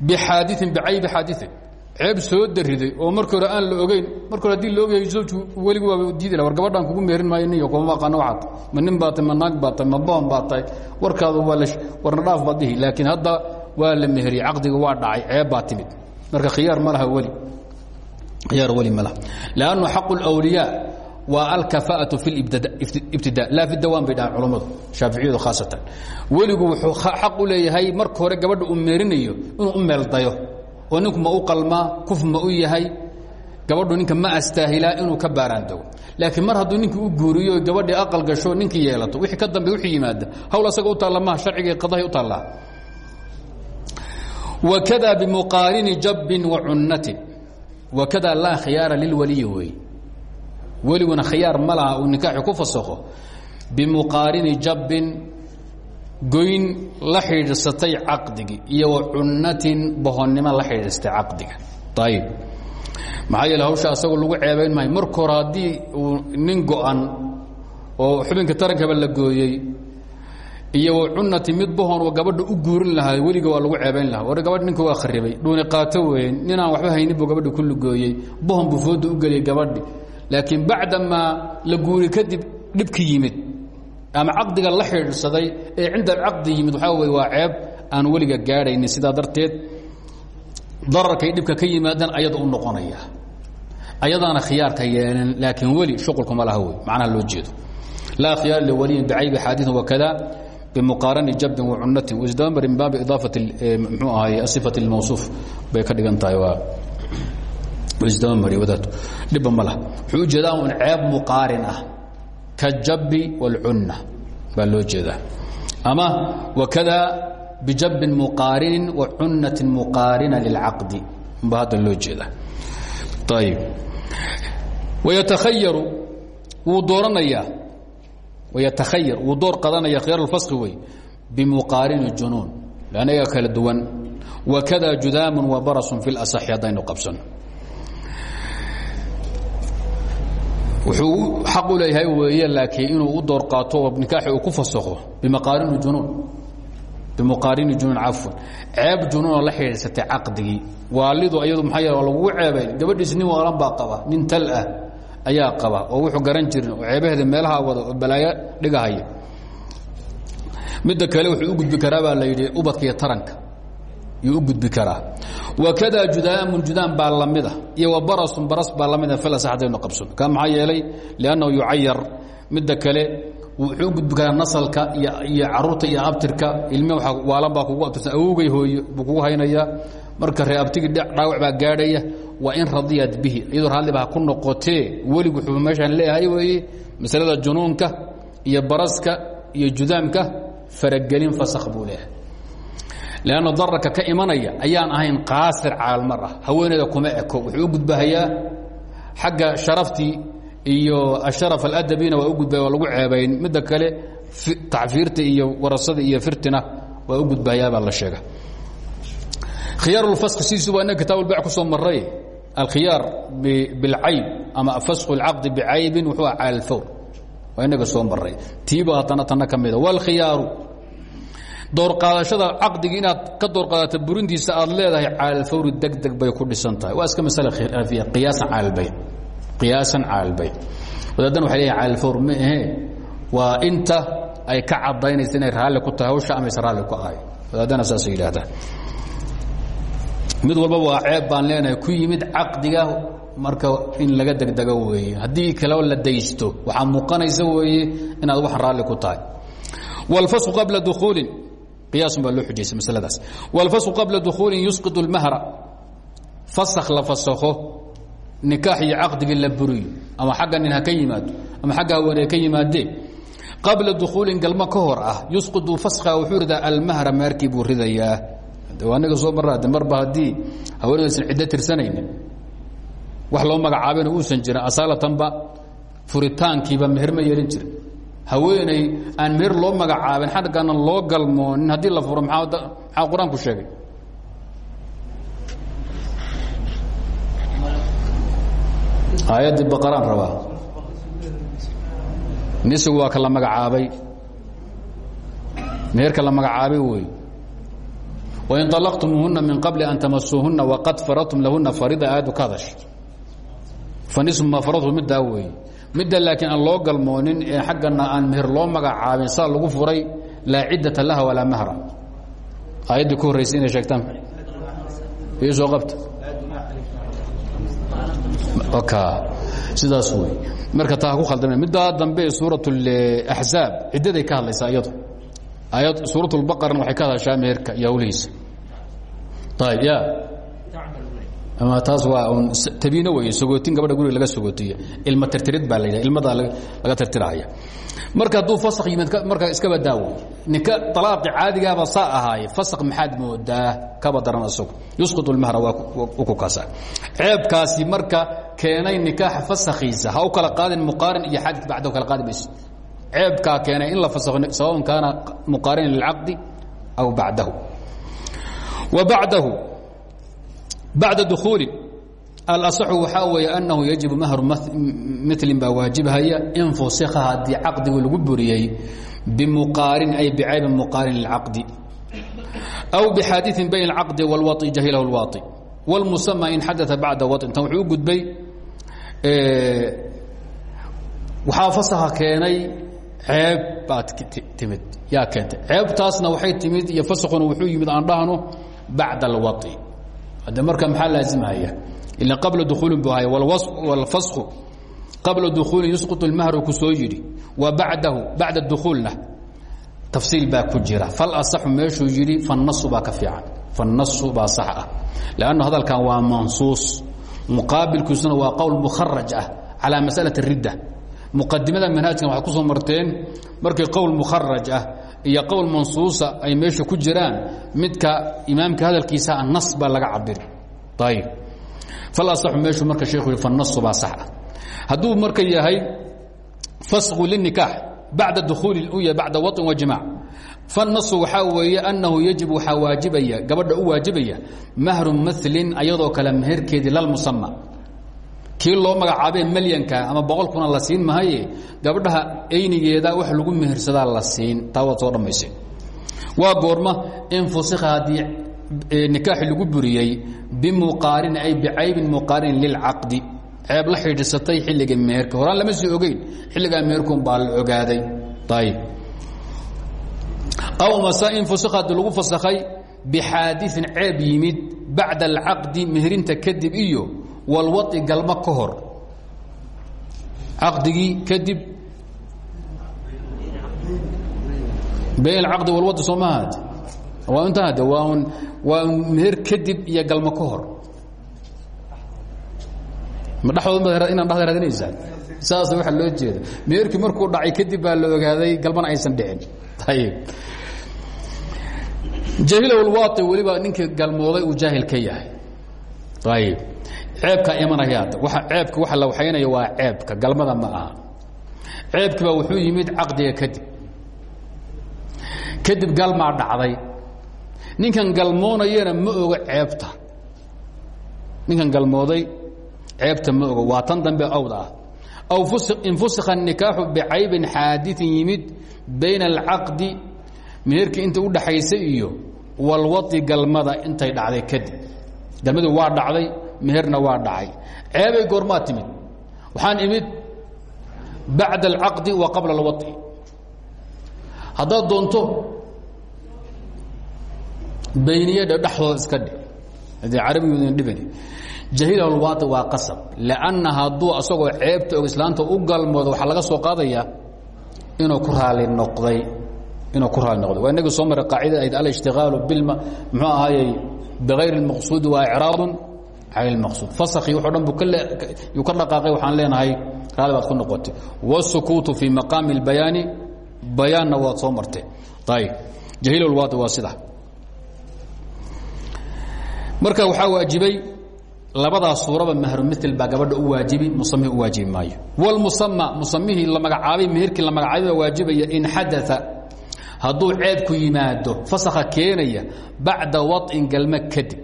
bixaadiin bicaybi xaadiin ceeb soo dariday oo marki hore aan la ogeyn mar hore haddii laogayo owju weligu waaba diidi war gabadhaan kugu meerin maayo niyo kuma aqaano waaad ma nin baa tahy ma naag baa tahy ma boon baa tahay warkaada waa warna dhaaf baa dihi laakiin hadda waa la meheriyey caqdiga waa dhacay ceeb baa timid. Marka khiyaar ma laha weli khiyaar weli ma laha. Lannu xaqu اlawliyaa waa alkafaa'atu fi ibtida laa fi dawaan bay dhahaan culammadu shaaficiyadu khaasatan. Weligu wuxuu xaq u leeyahay marka hore gabadha uu meerinayo inuu u meel dayo oo ninku ma u qalmaa kuf ma u yahay gabadhu ninka ma astaahilaa inuu ka baaraantago laakiin mar hadduu ninkii u guuriyo gabadhii aqal gasho ninkii yeelato wixii ka dambe wixii yimaada hawl asaga u taalla maha sharciga qadahay u taallaa. Wakada bimuqaarini jabbin wa cunnatin. Wakada laa khiyaara lilwaliyi wey weliguna khiyaar ma laha uu nikaaxi ku fasakho. Bimuqaarini jabbin goyn la xidhiidsatay caqdigii iyo wa cunnatin bohonnimo la xidhiidstay caqdiga. Ayib maxaa yeele hawsha asagoo lagu ceebayn maayo. Marka hore haddii uu nin go-an oo xubinka tarankaba la gooyey iyo wa cunnati mid bohon oo gabadha u guurin lahaa weliga waa lagu ceebayn lahaa. War gabadh ninka waa kharibay. Dhuuni qaato weyn. Ninaan waxba haynin buu gabadhi ku lugooyey bohon buu fooda u geliyey gabadhi. Laakiin bacdamaa la guuri kadib dhibki yimid ama caqdiga la xidhiidhsaday ee cinda caqdi yimid waxaa wey waa ceeb aan weliga gaadhaynin. Sidaa darteed dararkay dhibka ka yimaadaan ayada u noqonaya. Ayadaana khiyaarka yeelan laakiin weli shuqulkuma laha wey macnaha loo jeedo. Laa khiyaar liwaliyin bicaybi xaadiثin wakada bimuqaarani jabin wacunatin isdamar min baabi idaafati mxuu ahaay asifati اlmawsuuf bay ka dhigan tahay waa isdamamari wadaadku dhibba ma laha. Wuxuu u jeedaa un ceeb muqaarin ah kajabi wاlcunna baa loo jeedaa ama wakada bijabin muqaarinin wa cunnatin muqaarina lilcaqdi ba hadda loo jeedaa ayib wayatahayaru wuu dooranayaa wayatakhayar wuu door qadanaya khiyaar اlfaski wey bimuqaarini junuun lanna iyaga kala duwan wakada judaamu wa barasun fi اlasaxi haddaynu qabsano wuxuu xaq u leeyahay weeye laakiin inuu u door qaato oo nikaaxi uu ku fasakho bimaqaarini junuun. Bimuqaarini junuun cafwan. Ceeb junuunoo la xidhiidsatay caqdigii. Waalidu iyadu maxaa yeele waa lagugu ceebay gabadhiis nin waalan baa qaba nin tal ah ayaa qaba oo wuxuu garan jirin oo ceebaheeda meelaha wada oo balaayo dhigahaya. Midda kale wuxuu u gudbi karaa baa la yidhi ubadka iyo taranka yuu u gudbi karaa wakada judaamun judaan baa lamida iyo wa barasun baras baa lamida filas haddaynu qabsano ka maxaa yeelay? Liannahu yucayar. Midda kale wuxuu u gudbi karaa nasalka iyo carruurta iyo abtirka. Ilmi waalan baa kugu abtirsan. Awowgay hooyo buu kugu haynayaa. Marka ree abtigii dhaawac baa gaadhaya. Waa in radiyat bihi. Iyadoo raalliba ha ku noqotee. Weligu wuxuu meeshaan leeyahay weeye masalada junuunka iyo baraska iyo judaamka faragelin fasakh buu leeyahay lanno dararka ka imanaya ayaan ahayn qaasir caalmar ah haweeneyda kuma eko wuxuu u gudbahayaa xagga sharaftii iyo asharaf aladabina waa u gudbaya waa lagu ceebayn midda kale tacfiirta iyo warasada iyo firtina waa u gudbahayaa baa la sheega khiyaar fask sidiisuba innaga kitaab ulbac ku soo maray alkhiyaar bilcayb ama fasku اlcaqdi bicaybin wuxuu ah cala alfawr waa inaga soo maray tiiba haddana tanna ka mida wاlkhiyaaru door qaadashada caqdigi inaad ka door qaadato burintiisa aad leedahay cala alfawri deg deg bay ku dhisan tahay. Waa iska masale khilaafiya qiyaasan cala albayn qiyaasan cala albayn wadaadana waxay leeyahay cala alfawr ma ahee waa inta ay ka cadaynaysa inay raalli ku tahay hawsha amaysa raalli ku ahay. Wadaadana saasay yidhaahdaan. Mid walba waa ceeb baan leenahay. Ku yimid caqdiga marka in laga degdego weeye. Haddii kaleo la daysto waxaa muuqanaysa weeye inaad wax raalli ku tahay. Wاlfasqu qabla dukuulin qiyaasun baa loo xujaysay masaladaas. Wاlfasqu qabla dukuulin yusqid اlmahra fasakh la fasakho nikaax iyo caqdigii la buriyo ama xagga nin ha ka yimaado ama xagga haweeney ka yimaadee qabla dukuulin galmo ka hor ah yusqidu faskha wuxuu ridaa almahra maarkii buu ridayaa. Aniga soo marra de marba haddii haweeneydasan ciddo tirsanaynin wax loo magacaabana uusan jirin asalatanba furitaankiiba meher ma yeelin jirin haweeney aan meher loo magacaabin xaggana loo galmoonin haddii la furo maxaa qur'aanku sheegay? Aayaddii baqaraan rabaa. Nisigu waa ka magacaabay. Meherka la magacaabay wey. Wain طalaqtumuuhuna min qabli an tamasuuhuna waqad faradtum lahuna farida aayaddu ka hadash ma faradtu middaa weeye midda laakiin aan loo galmoonin ee xaggana aan meher loo magacaabin saa lagu furay laa ciddata laha walaa mahra. Aayaddii ku horraysay inay sheegtaan. Iyo soo qabta. Sidaas wey marka taa ku khaldame middaa dambe suurat اaxzaab ciddaday ka hadlaysaa iyadu. Ayad suurat اlbaqarna waxay ka hadashaa meherka iyo hawlihiisa. Ayb ya ama taas waa un tabiino wey sogootin gabadha guriga laga sogootiye ilma tirtirid baa la yidhaha ilmadaa laga tirtiraya. Marka hadduu fasak yimid marka iskaba daawo. Ninka alaaqi caadigaaba saa ahaaye fasak maxaad moodaa? Kaba daran isagu yusqit اlmahra waa ku kaasa ceebkaasi marka keenay nikaaxa fasakhiisa ha u kala qaadin muqaarin iyo xadid bacda kala qaadi mayso ceebkaa keenay in la fasakho sawaءn kaana muqaarinan lilcaqdi aw bacdahu. Wa bacdahu bacda dukuuli alaصxu waxaa weeye annahu yajibu mahru milin baa waajibhaya in fusika haddii caqdigu lagu buriyey bimuqaarin ay bicaybin muqaarin lilcaqdi aw bixaadiثin bayn اlcaqdi wاlwaطi jahilahu اlwaطi wاlmusama in xadaa bacda waطin tan wuxuu u gudbay waxaa fasakha keenay ceeb baad timid yaa keentay ceebtaasna waxay timid iyo faskuna wuxuu yimid aan dhahno bacda اlwaطi ad marka maaa laaimhaya ila qabla duuulin bu ahay wlfasu qabla duuulin yusqu mahru ku soo yidhi wa badahu bacda duuulna tafsiil baa ku jira. Falasaxu meeshuu yidhi fanasu baa ka fiican. Fanasu baa sax ah. Lann hadalkan waa mansuus. Muqaabilkiisuna waa qowl mukharaj ah calaa masalai ridda. Muqadimada manhaajkan waxay ku soo marteen markii qowl mukharaj ah iyo qowl mansuusa ay meesha ku jiraan midka imaamka hadalkiisa nas baa laga cabiri ayb falasaxu meeshu marka sheekhu yhi fannasu baa sax ah marka yahay fasqu linikaax bacda dukuuli u yahay bacda waطin wa jimaac fannasu waxaa weeye annahu yajib waxaa gabadha u waajibaya mahru malin ayadoo kale meherkeedii lalmusama kii loo magacaabee malyanka ama boqol kuna la siin mahaye gabdhaha aynigeeda wax lagu mehersadaa la siin. Taa waad soo goorma in fusika haddii nikaaxi lagu buriyey bimuqaarin ay bicaybin muqaarin lilcaqdi ceeb la xidhiisatay xilliga meherka. Horaan lama sii ogeyn. Xilligaa meherkun baa la ogaaday. Ayb aw mase in fusika haddii lagu fasakhay bixaadiثin ceeb yimid bacda alcaqdi meherinta kadib iyo walwaطi galmo ka hor. Caqdigii kadib. Bayn alcaqdi walwadi soo mahaad waa intaa de waa waa meher kadib iyo galmo ka hor. Ma dhexdooda inaan dhexda raadinaysaan saasa waxaa loo jeeda meherkii markuu dhacay kadib baa la ogaaday galmana aysan dhicin. Ayib jahilow lwaai weliba ninkii galmooday uu jaahil ka yahay. Ayib ceebkaa imanaya hadda waa ceebka waxa la waxaynaya waa ceebka galmada ma aha ceebkii baa wuxuu yimid caqdiga kadib kadib galmaa dhacday ninkan galmoonayana ma oga ceebta ninkan galmooday ceebta ma oga waa tan dambe awd ah aw in fusika الnikaaxu bicaybin xaadiثin yimid bayna alcaqdi meherkii inta u dhaxaysay iyo walwai galmada intay dhacday kadib galmadu waa dhacday meherna waa dhacay. Ceebay goormaa timid. Waxaan imid bacda alcaqdi wa qabla alwaطi haddaad doonto bayniyadha dhexdooda iska dhig. Hadee carabigoodan dhibani. Jahilalwaai waa qasab. Lanna hadduu asagoo ceebta og islaanta u waxaa laga soo qaadayaa inuu ku raali noqday inuu ku raali noqday. Waa inagii soo maray qaacida ayd alishtigaalu bilma muxuu ahaayey bigayr اlmaqsuudi waa icraadu aylmaqsuud fasakii waxo dhan buu ka dhaqaaqay waxaan leenahay raali baad ku noqotay. Wasukuutu fii maqaami اlbayaani bayaanna waad soo martay. Ayb jahiilulwaadi waa sida. Marka waxaa waajibay labadaas suuraba mahru mil baa gabadha u waajibi musamihi u waajibi maayo. Wlmusama musamihii la magacaabay meherkii la magacaabay baa waajibaya in xadaa hadduu ceebku yimaado fasakha keenaya bacda waطin galme kadib.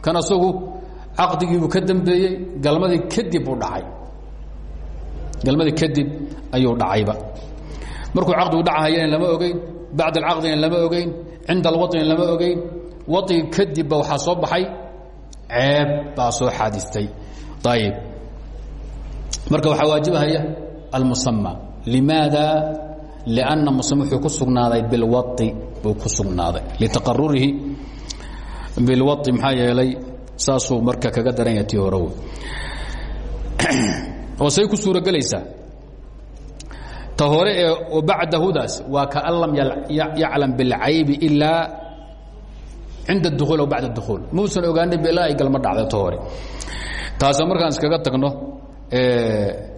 Kan asagu caqdigiibuu ka dambeeyey galmadii kadib uu dhacay galmadii kadib ayuu dhacayba markuu caqdigu dhacahayana lama ogeyn bacda alcaqdina lama ogeyn cinda alwaطina lama ogeyn waطigi kadibba waxaa soo baxay ceeb baa soo xaadistay ayib marka waxaa waajibahaya almusama limaada لأnna musam wuxuu ku sugnaaday bilwaطi buu ku sugnaaday litaqarurihi bilwaطi maxaa yeelay saasuu marka kaga daranya ti hore <clears throat> oo say ku suurogelaysaa ta hore ee bacdahudaas waa kaan lam yaclam biاlcaybi ilaa cinda اduuul aw bacd duuul muusan ogaanin bilaa galma dhacda ta hore. Markaan iskaga tagno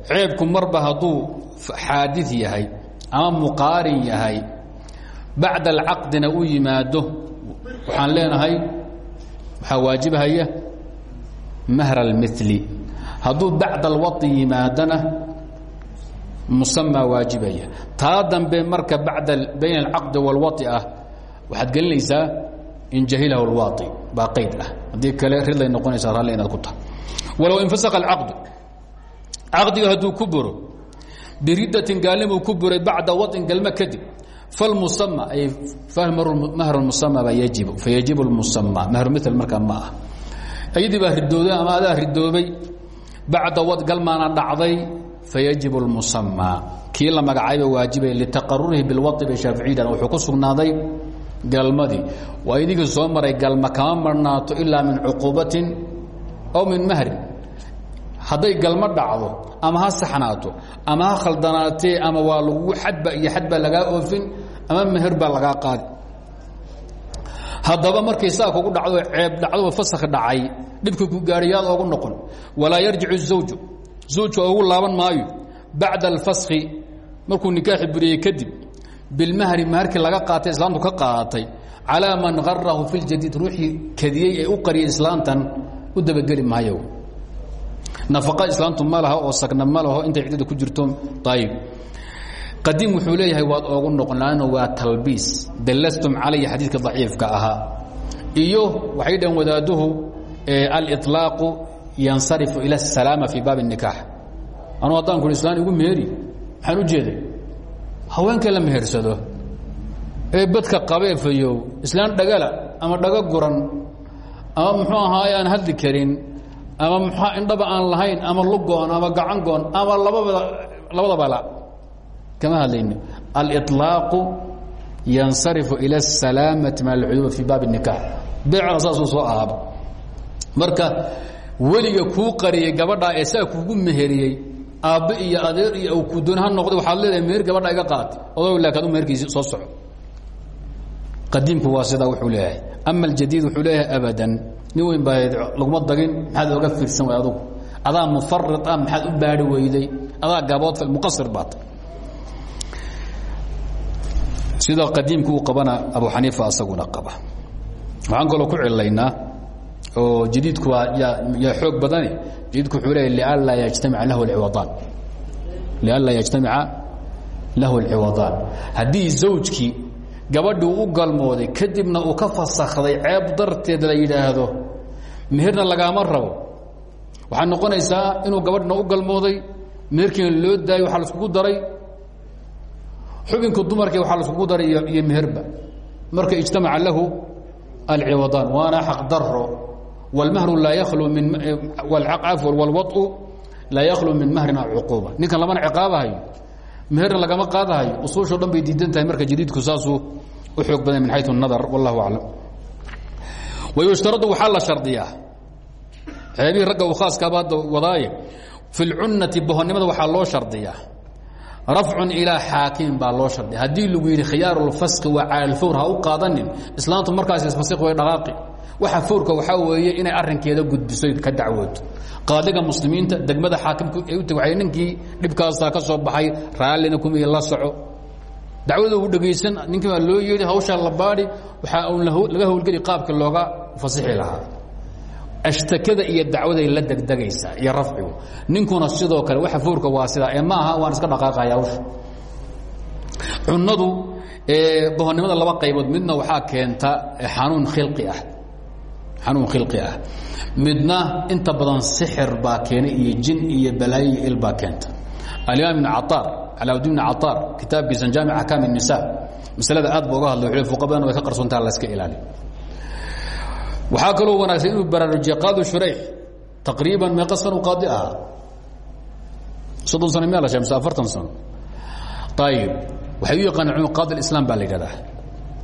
ceebku marba hadduu xaadi yahay ama muqaarin yahay bacda alcaqdina u yimaado waxaan leenahay waxaa waajibahaya mahr almili hadduu bacda alwaطi yimaadana musamaa waajibaya taa dambe marka bacda bayn alcaqdi wاlwaطi ah waxaad gelinaysaa in jahilahu اlwaطi baa qayd ah haddii kale ridlay noqonaysaa ralli inaad ku tahay walow infasqa اlcaqdu caqdiga hadduu ku buro biriddatin gaalnimuu ku buray bacda waطin galmo kadib falmusamma ay mahru musamma baa yajibu fa yajibu lmusamma mahrumithal markaa ma ah ayadii baa ridooday ama adaa ridoobay bacda wad galmaana dhacday fa yajibu lmusamma kii la magacaayba waajibay litaqarurihi bilwadi bay shaaficiyidan wuxuu ku sugnaaday galmadii waa idinkii soo maray galma kama marnaato ilaa min cuquubatin aw min mahrin hadday galma dhacdo ama ha saxnaato ama ha khaldanaatee ama waa lagugu xadba iyo xad baa lagaa oofin ama meher baa lagaa qaadi haddaba markay saa kugu dhacdo ceeb dhacdo fasak dhacay dhibka ku gaadhay yaad oogu noqon walaa yarjicu الزawju zawjka oogu laaban maayo bacda alfaski markuu nikaaxi buriyey kadib bilmahri maharkii laga qaatay islaamtu ka qaadatay calىa man garahu fi اljadiid ruuxii kadiyey ee u qariyay islaantan u dabageli maayo nafaqa islaamtu ma laha oo sagna ma laho intay ciddada ku jirto ayib qadiim wuxuu leeyahay waad oogu noqon laano waa talbiis dallastum calaya xadiidka daciifka ahaa iyo waxay dhaheen wadaaduhu aliطlaaqu yansarifu ila الsalaama fii baabi الnikaax anuu haddaan ku islaan igu meeri maxaan u jeeday haweenka la mehersado ee badka qabeefayow islaan dhagala ama dhago guran ama muxuu ahaay aan hadli karin ama mxaa indhaba aan lahayn ama lugoon ama gacan goon ama lababada labadaba la kama hadlayno aliطlaaqu yansarifu ila الsalaamati min alcuyuub fi baab الnikaax beecna saasuu soo ahaaba marka weliga kuu qariyey gabadhaa ee saa kugu meheriyey aabbe iyo adeer iyo awkudoon ha noqday waxaad leedahay meher gabadha iga qaatay odo laakiin u meherkiisi soo soco qadiimku waa sidaa wuxuu leeyahay ama aljadiid wuxuu leeyahay abadan nin weyn baa laguma dagin maxaad oga fiirsan way adugu adaa mufarid ah maxaad u baari weyday adaa gabood muqasir baata sida qadiimku uu qabana abu xaniifa asaguna qaba. Waxaan kaloo ku cilaynaa oo jadiidku waa yaa xoog badani jadiidku wuxuu leeyahy lianlaa yajtamica lahu alciwadaan lianlaa yajtamica lahu alciwadaan haddii zawjkii gabadhii u galmooday kadibna uu ka fasakday ceeb darteed la yidhaahdo meherna lagaama rabo waxay noqonaysaa inuu gabadhna u galmooday meherkiina loo daayo waxaa laiskugu daray xubinku dumarki waaa laskugu daray iyo meherba. Marka ijtamaca lahu alciwadaan waana xaqdaro wlmahru laa yaklu min wlwau laa yaklu min mahrina cuquuba. Ninkan lamana ciqaabahayo meherna lagama qaadahayo usuushoo dhan bay diidan marka jadiidku saasuu u xoog badan min xayu nadar wallahu aclam. Wayushtaradu waxaa la shardiyaa. Ceebihii ragga u khaaskaaba hadda wadaaye fi lcunnati bohonnimada waxaa loo shardiyaa rafcun ilaa xaakimin baa loo shardiya haddii lagu yidhi khiyaaru lfaski waa caalalfawr ha u qaadanin islaantu markaas isfasik way dhaqaaqi waxa fawrka waxaa weeye inay arrinkeeda gudbiso ka dacwooto qaadiga muslimiinta degmada xaakimka ay ninkii dhibkaastaa ka soo baxay raallina kumii la soco dacwada u dhegaysan ninkii baa loo yeedhi hawshaa la baadi waxaa laga howlgeli qaabka looga fasixi lahaa ashtakada iyo dacwaday la degdegaysaa iyo rafcigu. Ninkuna sidoo kale waxa fuurka waa sidaa ee ma aha waan iska dhaqaaqaya hawsha. Cunadu bohonnimada laba qaybood midna waxaa keenta xanuun khilqi ah. Xanuun khilqi ah. Midna inta badan sixir baa keenay iyo jin iyo balaayo iyo il baa keenta. Alimaam ibn caaar calaaudin ibn caaar kitaabkiisan jaamic axkaam الnisa masalada aad ba uga hadlay fuqa badan way ka qarsoontaa la iska ilaali waxaa kaloo wanaagsan inuu baraarujiye qaadi shurayx taqriiban meeqa sano qaadi ahaa soddon sano miyaa la sheeg mise afartan sano ayib waxay u yaqaaneen qaadi اlislaam baa la yidhahdaa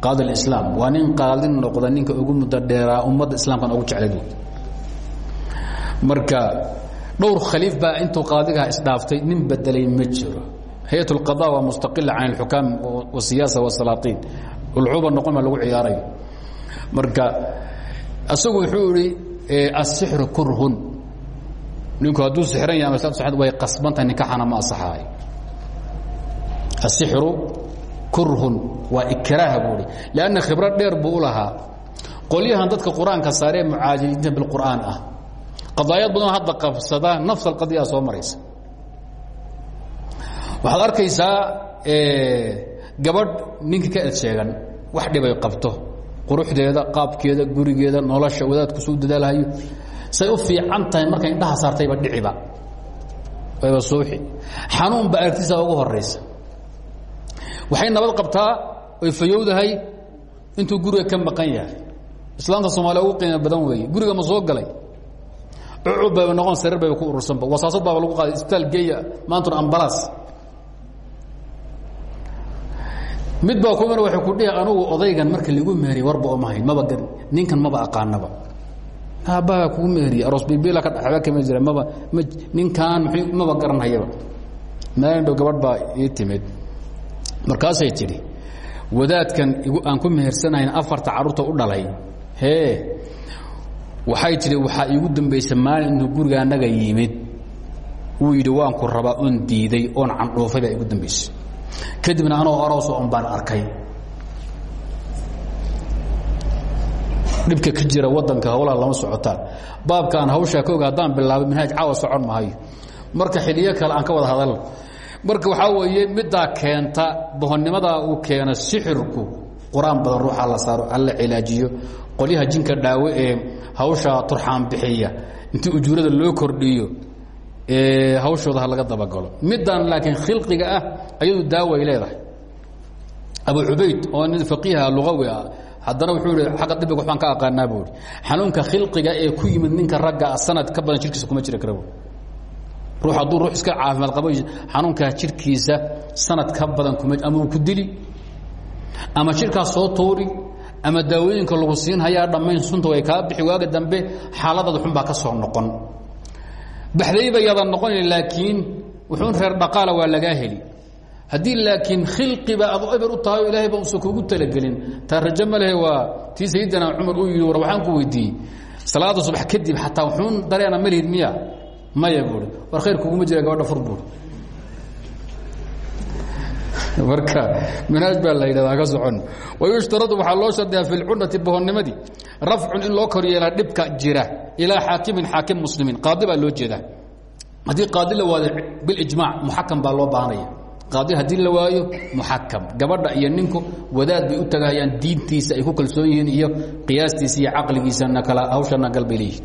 qaadi اlislaam waa nin qaadin noqda ninka ugu muddo dheeraa ummadda islaamkan ugu jeclayd marka dhowr khaliif baa intuu qaadigaha isdhaaftay nin bedelay ma jiro hay-at اlqada waa mustaqila can اlxukaam wasiyaasa wasalaaطiin ulcuba noqon baa lagu ciyaarayo marka isagu wuxuu ihi asixru kurhun. Ninku hadduu siran yahay ama way qasbantahay nikaxana ma asaxaay asixru kurhun waa ikraaha buu khibrad dheer buu u lahaa. Qolyahan dadka qur'aanka saaree mucaajiliinta bilqur'aan ah. Qadaayad badanoo hadda qabsada nafs alqadiya soo maraysa. Waxaad arkaysaa gabadh ninka ka ed sheegan wax dhibay qabto quruxdeeda qaabkeeda gurigeeda nolosha wadaadku suu dadaalhayo say u fiican tahay markay indhaha saartayba dhiciba. Wayba suuxi xanuun ba aragtisa ugu horaysa waxay nabad qabtaa oy fayowdahay intuu guriga ka maqan yahay. Islaamta soomaaliya ugu qiimo badan weeye. Guriga ma soo galay. Cucub bayba noqon sariir bayba ku urursanba. Wasaasad baaba lagu qaaday. Isbitaal geeya maantuna ambalaas mid baa kumana waxay ku dhihi anugu odaygan marka lagu meeriy warba oma hayn maba garin ninkan maba aqaanaba. Aabbaha kugu meeriye aroos bibiila ka dhaxba kama jira maba ma ninkan m maba garanhayaba maalin dhow gabadh baa ii timid. Markaasay tidhi wadaadkan aan ku mehersanahayn afarta carruurta u dhalay hee waxay tidhi waxaa iigu dambaysa maalin intuu guriga annaga yimid. Wuu yidhi waan ku rabaa oon diiday oon candhoofay baa igu dambaysa kadibna anoo aroos on baan arkay. Dhibka ka jira wadanka hawlaha lama socotaan baabkaan hawshaa ka oga haddaan bilaabay manhaaj caawa socon maayo marka xiliyo kale aan ka wada hadalno marka waxaa weeye middaa keenta bohonnimadaa uu keena sixirku qur'aan badan ruuxaa la saaro alla cilaajiyo. Qolyaha jinka dhaawe ee hawshaa turxaan bixiya. Intii ujuurada loo kordhiyo hawshooda ha laga dabagalo. Middan laakiin khilqiga ah ayadu daawo ay leedahay. Abu cubayd oo nin faqiiha lugawi ah haddana wuxuu ihi agga dibiga ka aqaanaa buu i xanuunka khilqiga ee ku yimid ninka ragga sanad ka badan jirkiisa kuma jiri kara bu ruu hadduu iska caafimaad qabo xanuunkaa jirkiisa sanad ka badan kuma ama ku dili ama jirkaas soo tuuri ama daawooyinka lagu siin hayaa dhammayn sunta way kaa bixi waaga dambe xaaladaada xun baa ka soo noqon baxdayba yaadan noqonayn laakiin wuxuun reer dhaqaala waa lagaa heli. Haddii laakiin khilqiba adu eber u tahay o ilahay ba usan kuugu talagelin waa tii sayidina cumar uu yidhi waxaan ku weydiiyey salaada subax kadib xataa wuxuun dareena ma miya. Maya buuri war khayr kuguma jira gabadha fur <laughs> marka manhaaj baa la yidhahdaa ka socon. Wayushtaradu waxaa loo shardiyaa fi lcunati bohonnimadii. Rafcun in loo koryeelaa dhibka jira ilaa xaakimin xaakim muslimiin qaadi baa loo jeedaa. Haddii qaadi la waado bilijmaac muxakam baa loo baahanaya qaadi haddii la waayo muxakam. Gabadha iyo ninku wadaad bay u tagahayaan diintiisa ay ku kalsoon yihiin iyo qiyaastiisa iyo caqligiisana kala hawshana gal bay leeyihiin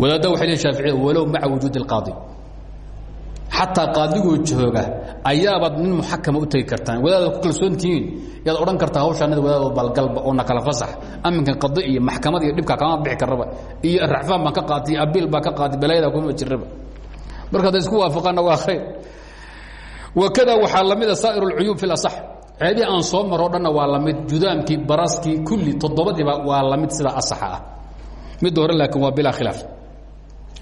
wadaadda waxay leeyihiin shaaficiyada walow maca wujuudi اlqaadi xataa qaadigoo jooga ayaabaad nin muxakama u tegi kartaan. Wadaadaad ku kalsoon tihiin. Yaad odhan kartaa hawshaanada wadaadoo balgalba oo na kala fasax. Aminkan qado iyo maxkamad iyo dhibka kama bixi karraba iyo racfaan baan ka qaatay iyo abiil baan ka qaatay balaayada kuma jirraba marka hadday isku waafaqaanna waa khayr. Wakada waxaa la mida saa'ir اlcuyuub fi اlasax ceebihii aan soo maroo dhanna waa la mid. Judaamkii baraskii kulli toddobadiiba waa la mid sida asaxa ah. Midda hore laakiin waa bilaa khilaaf.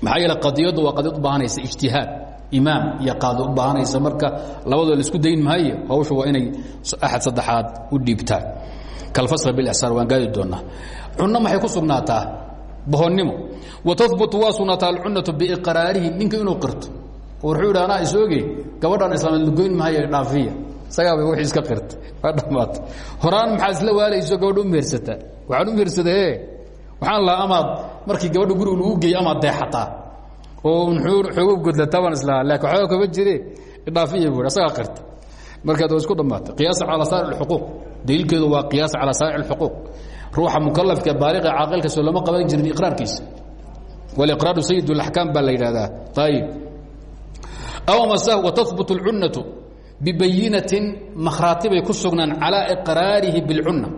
Maxaa yeele qadiyaddu waa qadiyad u baahanaysa ijtihaad imaam iyo qaadi u baahanaysa marka labadoo la isku dayn maayo hawsha waa inay axad saddexaad u dhiibtaan kalfasla bilixsaan waan gaadi doonaa cunno maxay ku sugnaataa? Bohonnimo. Wa tahbutu waa sugnaataa alcunnatu biiqraarihi ninka inuu qirto. Wuxuu idhi anaa isooge gabadhan islaameed lagoyn maayo dhaafiya. Isagaa bay wixii iska qirtay. Waa dhammaatay horaan maxaad isla waalayso gabadha u mehersataa waxaan u mehersadae waxaan lahaa amaad markii gabadha guriga lagu geeyey ama deexataa oo xoogo godlataa baan islahaa laakiin waxooga kama jire idhaafiya bu asagaa qirta markaad waa isku dhammaatay qiyaasa calaa saa'ir alxuquuq daliilkeedu waa qiyaas calaa saa'ir alxuquuq ruuxa mukalafka baaliqa caaqilka soo lama qaban jirin iqraarkiisa waliqraaru sayid اlaxkaam baa la yidhahdaa ayib aw mase watahbut اlcunnatu bibayinatin makhraati bay ku sugnaan calaa iqraarihi biاlcunna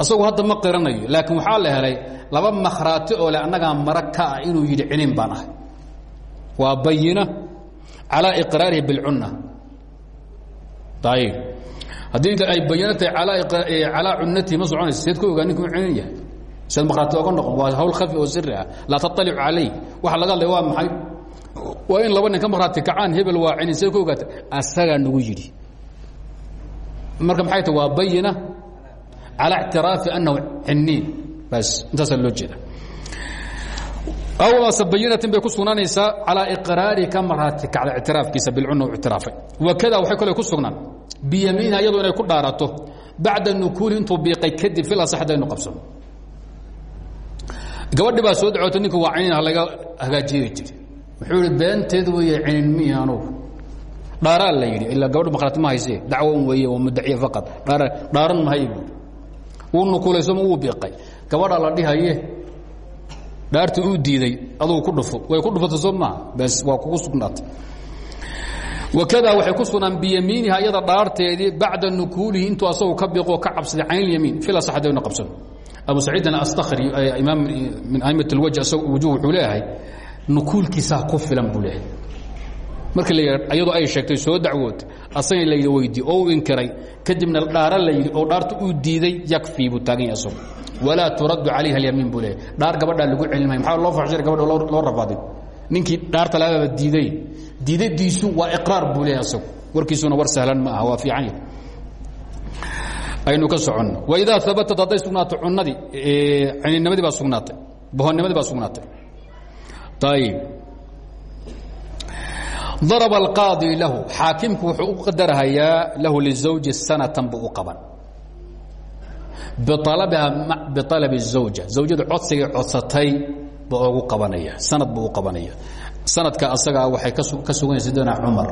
asagu hadda ma qiranayo laakiin waxaa la helay laba makhraati oo le annagaa mara ka ah inuu yidhi cilin baan ahay. Waa bayina calaa iqraarihi bilcunna. Ayib haddii ay bayino tahay calaa cunnatihi ma soconaysa seed ka ogaa ninku u celin yahay? Seed makhraati oga noqon waa hawl khafi oo siri ah. Laa taalicu calayh waxa laga hadlaya waa maxay? Waa in laba nin ka makhraati kacaan hebel waa celin seed ka ogaata asagaa nagu yidhi. Marka maxay tahy waa bayina calaa ictiraafi annahu ciniin intaasaa loo jeeda awmase bayinatin bay ku sugnaanaysaa calىa iqraarihi ka marhaati kacda ictiraafkiisa bilcuna u ictiraafay. Wakada waxay kale ku sugnaan. Biyamiinha iyadoo inay ku dhaarato bacda nukuuli intuu biiqay kadib fil asax hadaynu qabsano. Gabadhi baa soo dacootay ninku waa ciniin halaga hagaajiya jiri wuxuu ihi beenteed weeye cinin mihi anugu. Dhaaraa la yidhi ilaa gabadhu makhraati ma hayse dacwo un weeye waa mudaciya faqad. Dhaaran mahay buui wuu nukuulaysoma wuu biiqay gabadha la dhihaye. Dhaartii uu diiday adugu ku dhufo. Way ku dhufatay soo maaha bes waa kugu sugnaatay. Wakada waxay ku sugnaan biyamiiniha iyada dhaarteedii bacda nukuulihi intuu asagu ka biiqoo ka cabsaday cayn lyamiin fil asax hadaynu qabsano abu saciidin astakri imaam min aimat اlwaj asag wujuh wuxuu leeyahay nukuulkiisaa ku filan buu leeyahay. Marka la yidha iyadoo ay sheegtay soo dacwood asaga la yidhi weydi oo u inkiray kadibna dhaara la yidhi oo dhaarta uu diiday yakfii buu taagan yahay asagu walaa turaddu calayha alyamiin buu leeyahay. Dhaar gabadhaa lagu celin maayo. Maxaa loo faxshiray gabadha loo rafaadin? Ninkii dhaarta lagaba diiday. Diidadiisu waa iqraar buu leeyahay asagu. Warkiisuna war sahlan ma aha waa fiican aynu ka soconno waidaa abatat hadday sugnaato cunadii cininimadii baa sugnaatay. Bohonnimadii baa sugnaatay. Ayib daraba alqaadi lahu. Xaakimku wuxuu u qadarahayaa lahu lizawji sanatan buu u qaban bialabiha bialabi الzawja zawjada codsigay codsatay buu ugu qabanaya sanad buu u qabanaya sanadka asagaa waxay ka suganaysa sidana cumar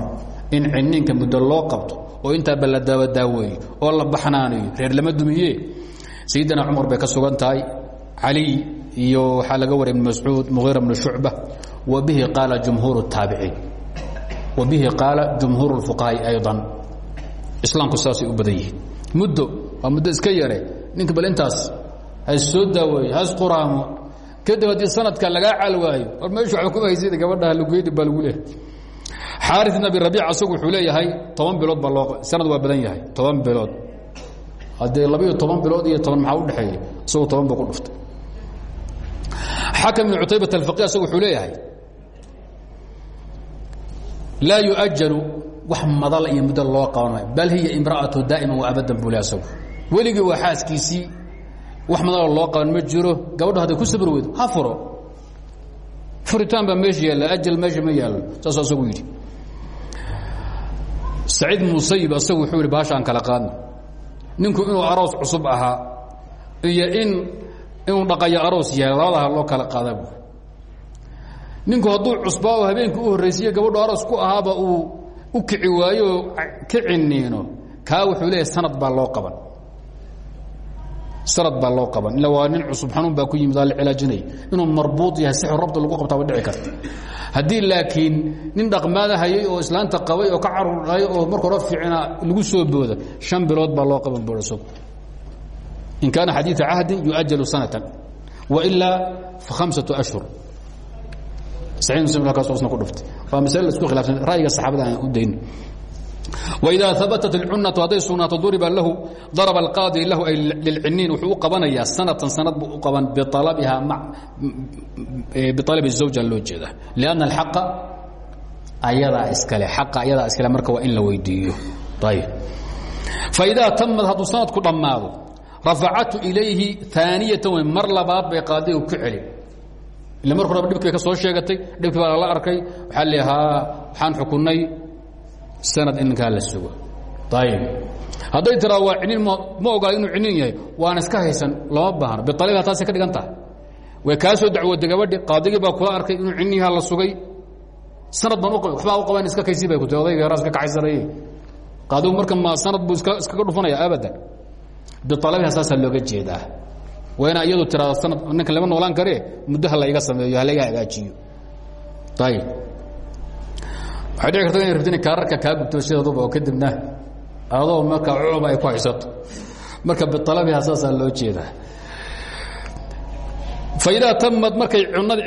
in ciniinka muddo loo qabto oo intaaba la daabadaaweeyo oo la baxnaanayo reer lama dumiye sayidina cumar bay ka sugan tahay cali iyo waxaa laga warya ibn mascuud muhiira bnu shucba wa bihi qaala jumhuur الtaabiciin wa bihi qaala jumhuur اfuqahaai ayضa islaamku saasay u badan yihiin muddo waa muddo iska yare ninka bal intaas hassoo daaweeyo hasquraamo kadib haddii sanadka lagaa cal waayo war meeshu waba kuma haysada gabadhaha lugeydi baa lagu leehay xaari bn abi rabiic asagu wuxuu leeyahay toban bilood baa loo sanad waa badan yahay toban bilood. Haddee labaiyo toban bilood iyo toban maxaa udhexeeya isagoo toban buu ku dhuftay. Xakam ibn cutaybat alfaqi asagu wuxuu leeyahay laa yuajalu wax madal iyo muddo loo qaban maayo bal hiya imra'atu daa'iman wa abadan buu le asagu weligii waa xaaskiisii. Wax madalo loo qaban ma jiro. Gabadho hadday ku sabri weydo ha furo. Furitaan baa meesha yaalla ajal meesha ma yaallo saasuu asagu yidhi. Saciid musayib asagu wuxuu yidhi baasha aan kala qaadno. Ninku inuu aroos cusub ahaa iyo in inuu dhaqayo aroos yahay labadaha loo kala qaadaa bu ninku hadduu cusbaa habeenkii u horraysiiye gabadhu aroos ku ahaaba uu u kici waayo ka ciniino kaa wuxuu leeyahay sanad baa loo qaban sanad baa loo qaban. Ila waa nin cusub xanuun baa ku yimid aa la cilaajinay inuu marbuud yahay sixir rabta lagu qabtaa ba dhici karta. Haddii laakiin nin dhaqmaada hayay oo islaanta qabay oo ka carurdhay oo marka hore fiicna lagu soo booda shan bilood baa loo qaban boorasog in kaana xadiiثa cahdin yuajalu sanatan wailaa fa hamsatu ashhur. Saxiix muslim halkaas isna ku dhuftay. Waa masale la isku khilafsan ra'yiga saxaabada aan u dayno waidaa abatat ilcunnatu hadday sugnaato duriba lahu daraba alqaadi lahu ay lilciniin wuxuu u qabanayaa sanatan sanad buu u qaban bialabiha bialabi zawja loo jeeda lianna alxaqa ayadaa iskale xaqa ayadaa iskale marka waa in la weydiiyo ayb faidaa tamad hadduu sanadku dhammaado rafacatu ilayhi aaniyatan wey mar labaad bay qaadigu ku celin illa marku raba dhibkii bay ka soo sheegatay dhibkii baa lala arkay waxaa leeahaa waxaan xukunay sanad in ninkaa la sugo. Ayib hadday tiraa waa ciniin ma ogaado inuu ciniin yahay. Waana iska haysan lama baahno bialibiha taasay ka dhigan tahay. Way kaa soo dacwooday gabadhi qaadigii baa kula arkay inuu ciniha la sugay. Sanad baan waxbaa u qaban iska kaysi bay ku ti odayga yaraa iska kaxaysanayey qaadigu marka ma sanad buu iska iskaga dhufanaya abadan. Bialabiha saasaa looga jeedaa. Waa inaa iyadu tiraado sanad ninkan lama noolaan kare muddo ha layga sameeyo ha layga hagaajiyo. Ayib waxay dhici karta inay rabti inay kaararka kaa gubto sidaduba oo kadibna adoo markaa cucuba ay ku haysato. Marka bialabiha saasaa loo jeedaa. Faidaa tamad markay cunad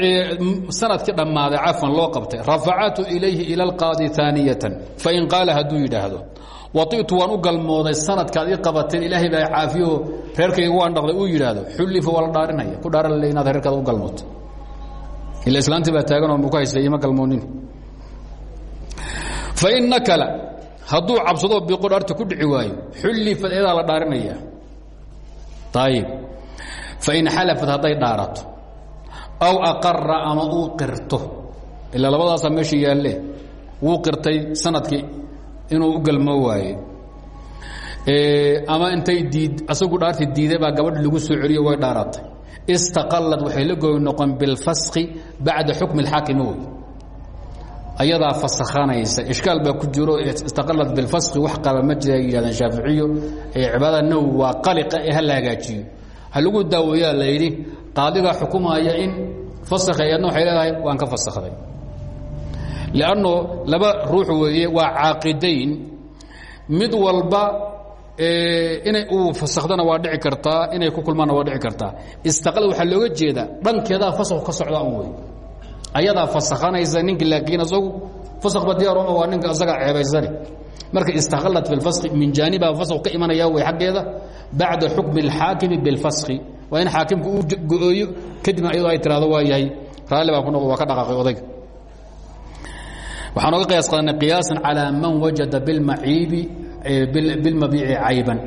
sannadkii dhammaaday cafan loo qabtay rafacatu ilayhi ila alqaadi aaniyatan fain qaala hadduu yidhaahdo waitu waan u galmooday sanadkaad ii qabateen ilaahay baa caafiyo reerkayga waan dhaqday uu yidhaahdo. Xullifa waa la dhaarinaya ku dhaaran le inaad reerkaada u galmoota ila islaantii baa taaganoo muku haysta ima galmoonin fain nakala hadduu cabsadoo biqo dhaarta ku dhici waayo xullifad eedaa la dhaarinaya. Ayib fain xalafat hadday dhaarato aw aqara ama uu qirto ilaa labadaasaa meesha yaalle sannadkii inuu u galmo waaye. Ama intay diid asagu dhaartii diiday baa gabadh lagu soo celiyo way dhaaratay istaqalad waxay la goy noqon bilfaski bacda xukmi اlxaakimi wey ayadaa fasakhanaysa ishkaal baa ku jiro istaqalad bilfaski wax qaba ma jira yidhahdeen shaaficiyo cibaadada nawowi waa qaliqa ee ha la hagaajiyo ha lagu daaweeyaa la yidhi qaadigaa xukumaya in fasakhay adna waxay leedahay waan ka fasakday lanno laba ruux weeye waa caaqidayn. Mid walba inay uu fasakhdana waa dhici kartaa inay ku kulmaanna waa dhici kartaa. Istaqlad waxaa looga jeedaa dhankeedaa fasakhu ka socdaa un wey ayadaa fasakhanaysa ninki laakiin asagu fasakba diyaaruma waa ninka asagaa ceebaysani marka istaqalad fi lfaski min jaanibaha fasakhu ka imanaya way xaggeeda bacda xukmi اlxaakimi biاlfaski waa in xaakimku uu go-ooyo kadibna iyadoo ay tirahdo waa yahay raalli baan ku noqdo waa ka dhaqaaqay odayga waxaan oga qiyaas qadanay qiyaasan calىa man wajada bilmaciibi bilmabiici cayban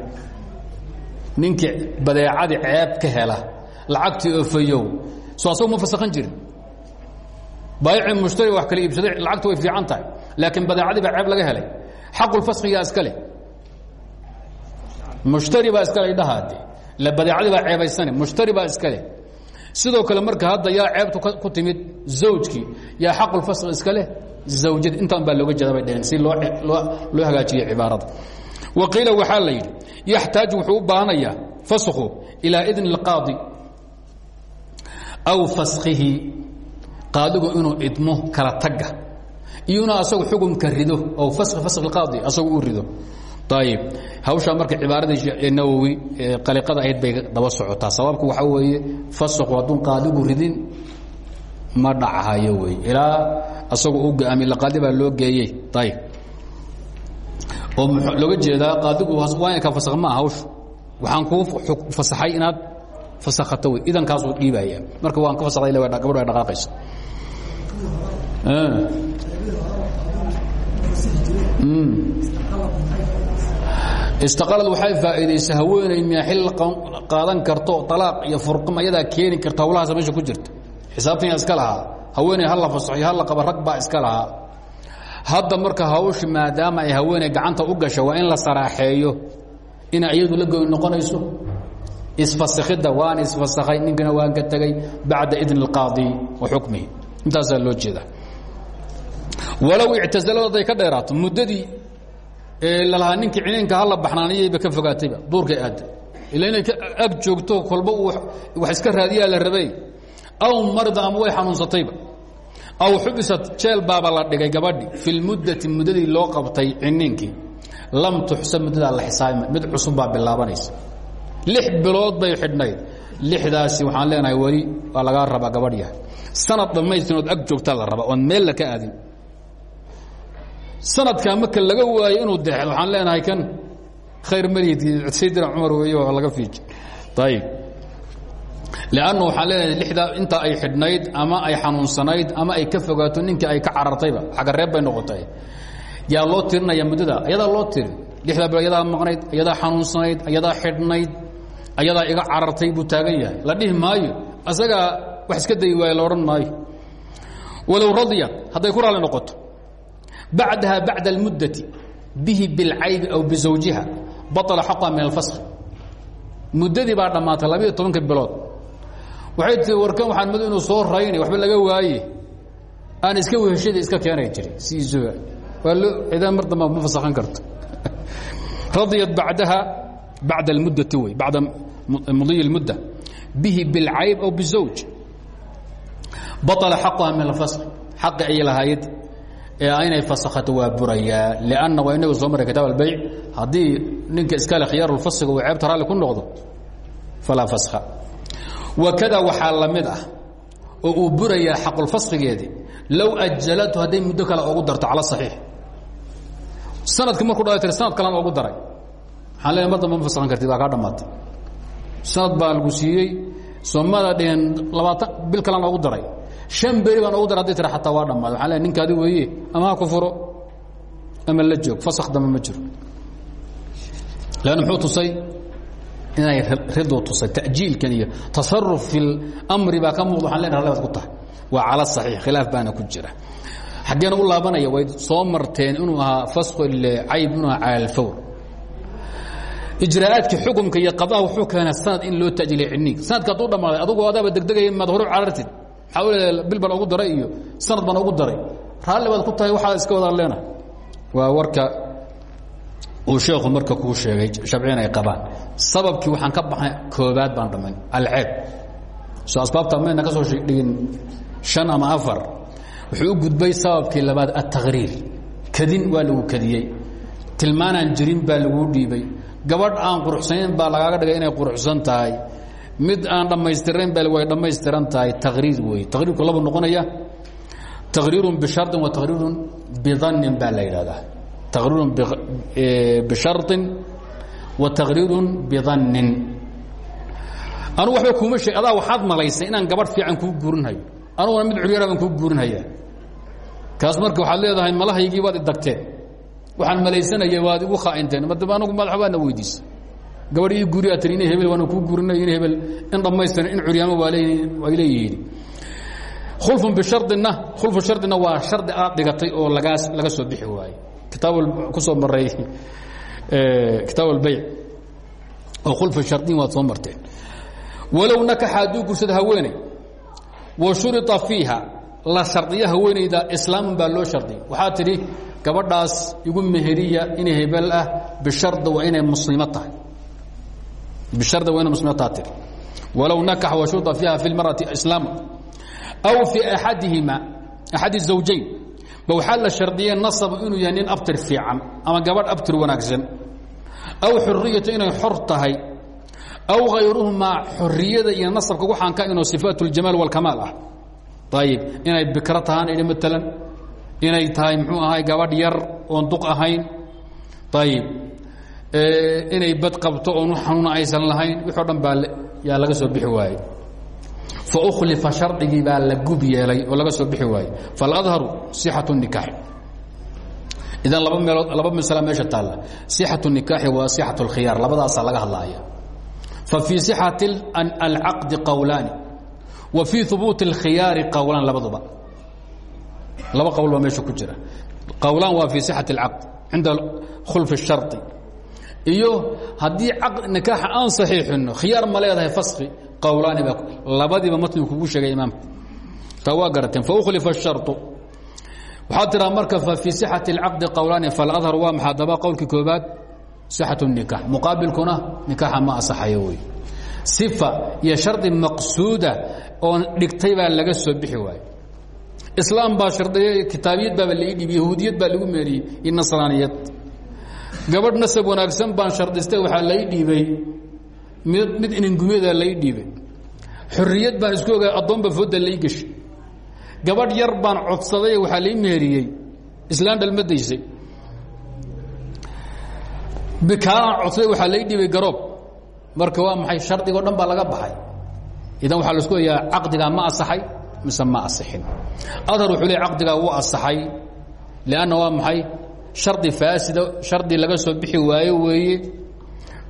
ninkii badeecadii ceeb ka hela lacagtii ofayow soo asagu ma fasakhan jirin baayici mushtari wax kala iibsaday lacagtu way fiican tahay. Laakiin badeecadii baa laga helay. Xaqulfaskiyaa iskale mushtari baa iskale idhahaade la badeecadii baa mushtari baa iskale sidoo kale marka hadda yaa ceebtu ku timid zawjkii yaa xaqulfaski iskale zawjadi intaan baa looga jeeda bay si loo loo hagaajiyo cibaarada. Wa qiila waxaa la yidhi yaxtaaju wuxuu u baahanayaa faskhu ilaa idni aw faskihi qaadigu inuu idmo kala taga iyo inuu asagu xukumka rido oo faski fask اlqaadi asagu uu rido. Ayib hawshaa marka cibaaradii nawowi qaliqada ahayd bay daba socotaa. Sababku waxaa weeye fasku hadduu qaadigu ridin ma dhachayo wey ilaa asagu u go'aamiy qaadi baa loo geeyey. Ayib oo looga jeedaa qaadigu waa inay ka fasak maa hawshu. Waxaan kuu fasaxay inaad fasakhato wey idankaasuu dhiibaya marka waan ka fasakday gabadh ay dhaqaaqaysa istaqalad waxay faa'iidaysa haweeney meexil qaadan karto alaaq iyo furqum ayadaa keeni karta hawlahaas meesha ku jirta. Xisaabtan iska lahaa. Haweeney ha la fasaxo ha la qaba rag baa iska lahaa. Hadda marka hawshi maadaama ay haweeney gacanta u gasha waa in la saraaxeeyo. Inay iyadu la goyn noqonayso. Isfasakhidda waan isfasakhay ninkana waan ka tegey bacda idni اlqaadi wa xukmihi intaasaa loo jeeda walow ictasalad hadday ka dheeraato muddadii lalahaa ninkii ciniinka hala baxnaaniyayba ka fogaatayba duurkay aadda. Ila inay ag joogto kolba uu wax iska raadiyaa la rabay. Aw marida ama way xanuunsatayba. Aw xubisat jeel baaba la dhigay gabadhi fi lmuddati muddadii loo qabtay ciniinkii lam tuxsab muddadaa la xisaabima mid cusub baa bilaabanaysa. Lix bilood bay xidhnayd. Lixdaasi waxaan leenahay weli waa lagaa rabaa gabadh yahay sanad dhammaystinood ag joogtaa la rabaa oon meel la ka aadin. Sanadkaa marka laga waayo inuu deexdo waxaan leenahay kan khayr malihidkii saydina cumar weeye oo laga fiiji ayib lannu waxaan leenahay lixdaa intaa ay xidhnayd ama ay xanuunsanayd ama ay ka fogaato ninkii ay ka carartayba xagga reeb bay noqotay. Yaa loo tirinaya muddada ayadaa loo tirin. Lixdaa bilo ayadaa maqnayd ayadaa xanuunsanayd ayadaa xidhnayd ayadaa iga carartay buu taagan yahay. La dhihi maayo asagaa wax iska dayi waaye la odhan maayo walow radiyat hadday ku raalli noqoto bacdaha bacda اlmuddati bihi biاlcaybi aw bizawjiha baطla xaqa min alfaskhi muddadii baa dhammaatay labayo tobanka bilood waxay tii warkan waxaan mado inuu soo raynay waxba laga waaye aan iska weheshada iska keenay jiri siisuga waa loo cidaan mar damba ma fasakhan karto <laughs> radiyat bacdaha bacda almuddati wey bacda mudiyi اlmudda bihi biاlcayb aw bizawj baطla xaquha min alfasl xaqi ay lahayd ee inay fasakhato waa burayaa lanna waa inagu soo maray kitaab albeyc haddii ninka iskale khiyaarulfasliga uu ceebta raalli ku noqdo falaa faskha wakada waxaa la mid ah oo uu burayaa xaqulfasligeedii low ajalatu hadday muddo kale ogu darto cala saxiix. Sanadkii markuu dha tir sanad kalena ogu daray. Waxaan leeyahay mar damba ma fasakhan kartid waa kaa dhammaatay sanad baa lagu siiyey soomada dhiheen labaatan bil kalena ogu daray shan beri baan ogu daray hadday tira xataa waa dhammaaday waxaan leeyahay ninkaadi weeye ama ha ku furo ama la joog fasakh dambe ma jiro. Leanna muxuu tusay? Inay ridu tusay tajiilkan iyo tasaruf fi اmri baa ka muuqda. Waan lena ralli baad ku tahay waa cala صaxiix khilaaf baana ku jira. Xaggeena u laabanaya way soo marteen inuu ahaa fasku cayb inuu ahaa cala alfawr ijraa'aadkii xukumka iyo qadaha wuxuu keenaa sanad in loo tajiilay cidniig sanadka hadduu dhammaaday adugu adaaba degdegaya maad hore carartid leedahay bil baan ugu daray iyo sanad baan ugu daray. Raalli baad ku tahay waxaa iska wada leena. Waa warka uu sheekhu marka kuu sheegay shabciin ay qabaan. Sababkii waxaan ka baxay koobaad baan dhammayn alceeb. Soo asbaabta mayna ka soo dhigin شhan ama afar wuxuu u gudbay sababkii labaad aلtakriir kadin waa lagu kadiyey tilmaanaan jirin baa laguu dhiibay. Gabadh aan quruxsanayn baa lagaaga dhigay inay quruxsan tahay mid aan dhammaystirayn ba way dhammaystiran tahay takriir wey takriirku labu noqonaya. Takriirun bishardin wa takriirun bidannin baa la yidhahdaa takriirun bishardin wa takriirun bidannin anugu waba kuma sheeg adaa waxaad malaysay inaan gabadh fiican kuu guurinhayo. Anuguna mid curyara baan kuu guurinhayaa. Kaas marka waxaad leedahay malahaygii waad idagteen waxaan malaysanaya waad igu khaainteen. Madaba anugu madax baadna weydiisa gabadh ii guuri aad tiri ina hebel waana kuu guurinay in hebel in dhammaystiran in curyaamo waa ay leeyihiin khulfun bishardina khulfu shardina waa shardi aad dhigatay oo lagaas laga soo bixi waaye. Kitaab ku soo maray kitaab albeyc oo khulfu shardiin waad soo marteen. Walow nakaxa hadduu gursada haweeney wa shurita fiiha la shardiyo haweenayda islaamun baa loo shardiyay waxaa tidhi gabadhaas igu meheriya inay hebel ah bisharda waa inay muslimo tahay bishardda waa ina muslimiintaa tiri walow nakax washuda fiiha fi lmarati islaama aw fii axadihima axadi zawjayn ba waxaa la shardiyee nasabu inuu yahay nin abtir fiican ama gabadh abtir wanaagsan aw xuriyatu inay xor tahay aw hayruhumaa xoriyada iyo nasabka waxaan ka inuu sifaat اljamaal wاlkamaal ah ayib inay bikro tahaan idhi maalan inay tahay muxuu ahay gabadh yar oon duq ahayn ayib inay bad qabto oon xanuuna aysan lahayn wixi o dhan baa yaa laga soo bixi waaye fauklifa shardigii baa la gub yeelay oo laga soo bixi waaye faladharu sixaة الnikaax idan laba meelood laba masla meesha taalla sixaة الnikaaxi waa sixaة اlkhiyaar labadaasaa laga hadlaaya ففي صحة العقد قwلاaن وفي ثبوت الkhiياaر qwلاan labaduba laba qwl baa meesha ku jira qwlaan waa في صحة العقد عinda khلف الشharط iyo haddii نikاaxa aan صaحيixino khiyaar ma leedahay فaski qwlaani ba labadiiba matnigu kugu sheegay imaamka taa waa garateen فأkلف الشharط waxaad tiraa marka ففي صحة العقد qwلاaن فالأظهر waa maxa daba qowlkii koobaad صxaة النikاx muqaabilkuna nikaaxa ma asaxayo wey صifa iyo shardi maqsuuda oon dhigtay baa laga soo bixi waayo islaam baa shardiyay kitaabiyad baaba lai dhiibay yahuudiyad baa lagu meeriyey iyo nasraaniyad gabadh nasab wanaagsan baan shardistay waxaa lai dhiibay. Mid mid iningumyada lai dhiibay. Xorriyad baan isku ogaa addoonba fooda lai geshay gabadh yar baan codsaday waxaa lai meeriyey. Islaan dhalmadaysay bikaalaan codsaday waxaa lai dhiibay garoob. Marka waa maxay shardigoo dhan baa laga baxay. Idan waxaa la isku oyaa caqdigaa ma asaxay mise ma asixin. Adhar wuxuu leey caqdigaa wuu asaxay. Lianna waa maxay shardi faasida shardi laga soo bixi waayo weeye.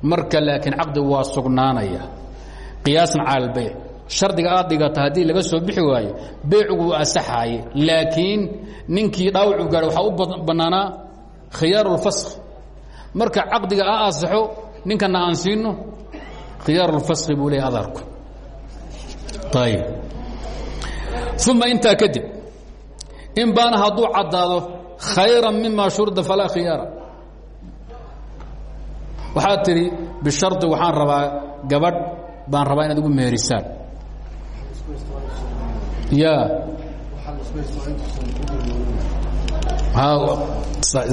Marka laakiin caqdigu waa sugnaanaya. Qiyaasan cala shardiga aad dhigata haddii laga soo bixi waayo beycigu wuu asaxaaye laakiin ninkii dhaawacu gaadha waxaa u bannaanaa khiyaaru اlfask marka caqdiga a asaxo ninkana aan siino khiyaar اlfaski buu adarku ayb uma intaa kadib in baana hadduu caddaado khayra mima shurida falaa khiyaara. Waxaad tidhi bishardi waxaan rabaa gabadh baan rabaa inaad ugu meerisaan. Ya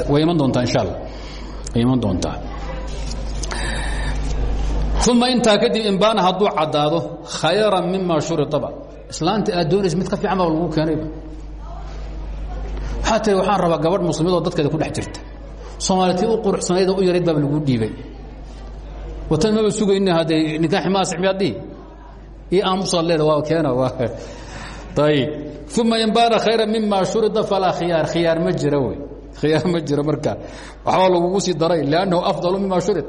way iman doontaa insha alla way iman doontaa. Uma intaa kadib inbaana hadduu caddaado khayra mima shuridaba islaanta aad doonaysa mid ka fiican baa lagu keenayba waxaa waxaan rabaa gabadh muslimidoo dadkeeda ku dhex jirta. Soomaaliti u quruxsanayd u yarayd baaba lagu dhiibay. Watan maba sugayna haddee nikaaxi maasix miyaad dhihi? Io aamusaad leeda waa keena ayib uma khayra mima shurida falaa khiyaar. Khiyaar ma jira wey. Ma marka. Waxbaa lagugu sii daray liannahu afdalu mima shurid.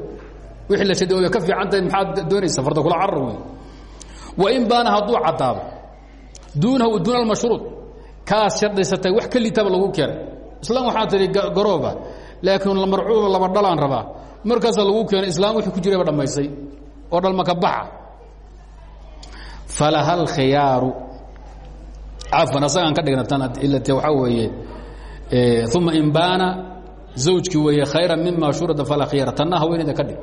Wixii la shadi way ka fiican tahay maxaad doonaysa farda kula carar wey. Wain baana hadduu caddaado duunahu duuna almashruud kaas shardhaysatay wax ka liitaba lagu keenay islaan waxaa tihi garooba. Laakiin marcuuba laba dhalaan rabaa. Markaasaa lagu keenay islaam wixii ku jirayba dhammaysay. Oo dhalmaka baxa. Falaha alkhiyaaru cafan asagaan ka dhigna tan ilate waxaa weeye uma in baana zawjkii weeye khayra mima shurida falaa khiyaara. Tanna haweenayda ka dhig.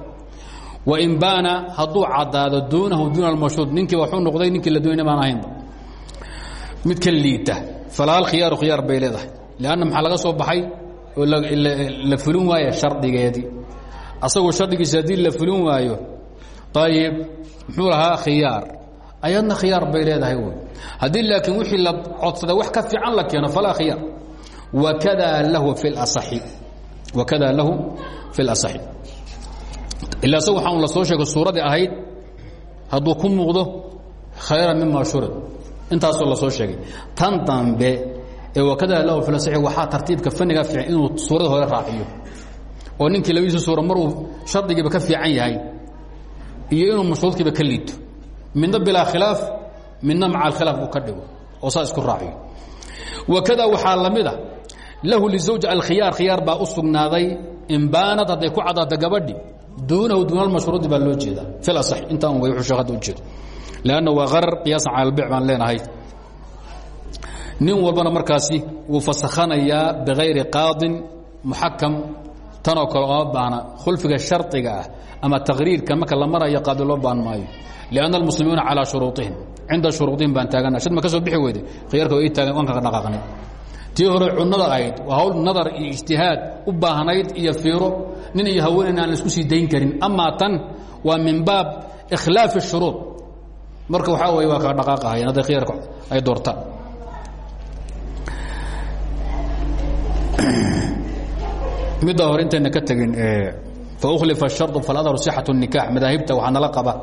Wain baana hadduu caddaado duunahu duuna almashruud ninkii waxuu noqday ninkii la doonayna baan ahaynba mid ka liita falaha alkhiyaaru khiyaar bay leedahay lanna maxaa laga soo baxay oo la fulin waayo shardigeedii asagoo shardigiisa haddii la fulin waayo ayib muxuu lahaa khiyaar ayadna khiyaar bay leedahay wy haddii laakiin wixii la codsada wax ka fiican la keeno falaa khiyaar wakada lahu fi اlaصaxi wakada lahu fi اlaصaxi ila asag waxaan la soo sheegay suuradii ahayd hadduu ku muuqdo khayra mima shurid intaasoo la soo sheegay. Tan dambe ee wakada lahu fi اlaصaxi waxaa tartiibka faniga fiican inuu suurada hore raaciyo. Oo ninkii labadiisa suura maruu shardigiiba ka fiican yahay iyo inuu mashruudkiiba ka liito. Midna bilaa khilaaf midna maca alkhilaaf uu ka dhigo oo saa isku raaciyo. Wakada waxaa la mid a lahu lizawji alkhiyaar khiyaar baa u sugnaaday inbaanad hadday ku caddaata gabadhi duunahu duuna almashruudi baa loo jeedaa. Fi lasax intaan way wuxuu sheekh hadda u jeedo leanna waa qarar qiyaasan cala albic baan leenahay nin walbana markaasi wuu fasakhanayaa bikayri qaadin muxakam tanoo kale ooma baahna khulfiga shardiga ah ama taqriirka marka la marayo qaadi loo baahan maayo lianna almuslimiina calaa shuruuطihim cinda shuruuطihim baan taagana shad ma ka soo bixi weyde khiyaarka way taagan waan kaga dhaqaaqnay tii hore cunnada ahayd waa hawl nadar iyo ijtihaad u baahnayd iyo fiiro nin iyo haweenayna aan la isku sii dayn karin amaa tan waa min baab ikhlaafi الshuruuط marka waxaa way waa kaga dhaqaaqahayan hadday khiyaarka ay doortaan midda hore intayna ka tegin fakhlifa الsharط faladharu صixaة النikax madaahibta waxaa nala qaba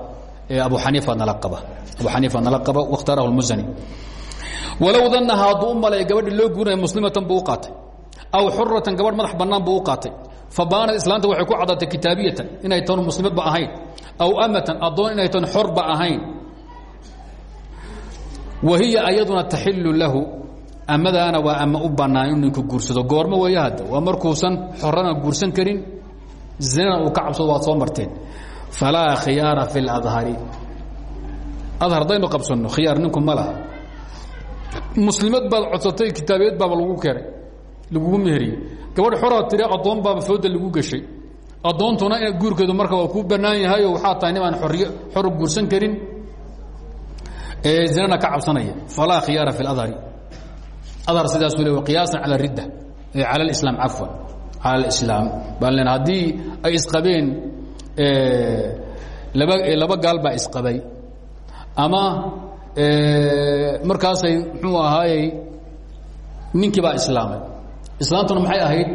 abu xaniifa nala aba abu xaniifa nala qaba wakhtaarahu اlmusani walow danaha hadduu u malay gabadhi loo guurinaya muslimatan buu u qaatay aw xuratan gabadh madax bannaan buu u qaatay fabaanad islaanta waxay ku caddaatay kitaabiyatan inay tan muslimadba ahayn aw amatan addoon inay tan xorba ahayn wa hiya ayaduna taxilu lahu amadaana waa ama u bannaan inuu ninku guursado. Goormo weeye hadda waa markuusan xorana guursan karin zinana uu ka cabsado waad soo marteen. Falaa khiyaara fi اladhari adhar haddaynu qabsanno khiyaar ninku ma laha. Muslimad baad codsatay kitaabiyeed baaba lagu keenay lagugu meheriyey. Gabadh xoraad tiri addoon baaba fooda lagu geshay addoontuna guurkeedu marka waa kuu bannaan yahay oo waxaa tahay nimaan oriy xor guursan karin ee zinana ka cabsanaya falaa khiyaara fi اladhari adhar sidaasuu le qiyaasan cala ridda cala اlislaam cafwan cala alislaam. Baan len haddii ay isqabeen laba laba gaal baa isqabay ama markaasay muxuu ahaayey ninkii baa islaamay. Islaamtuna maxay ahayd?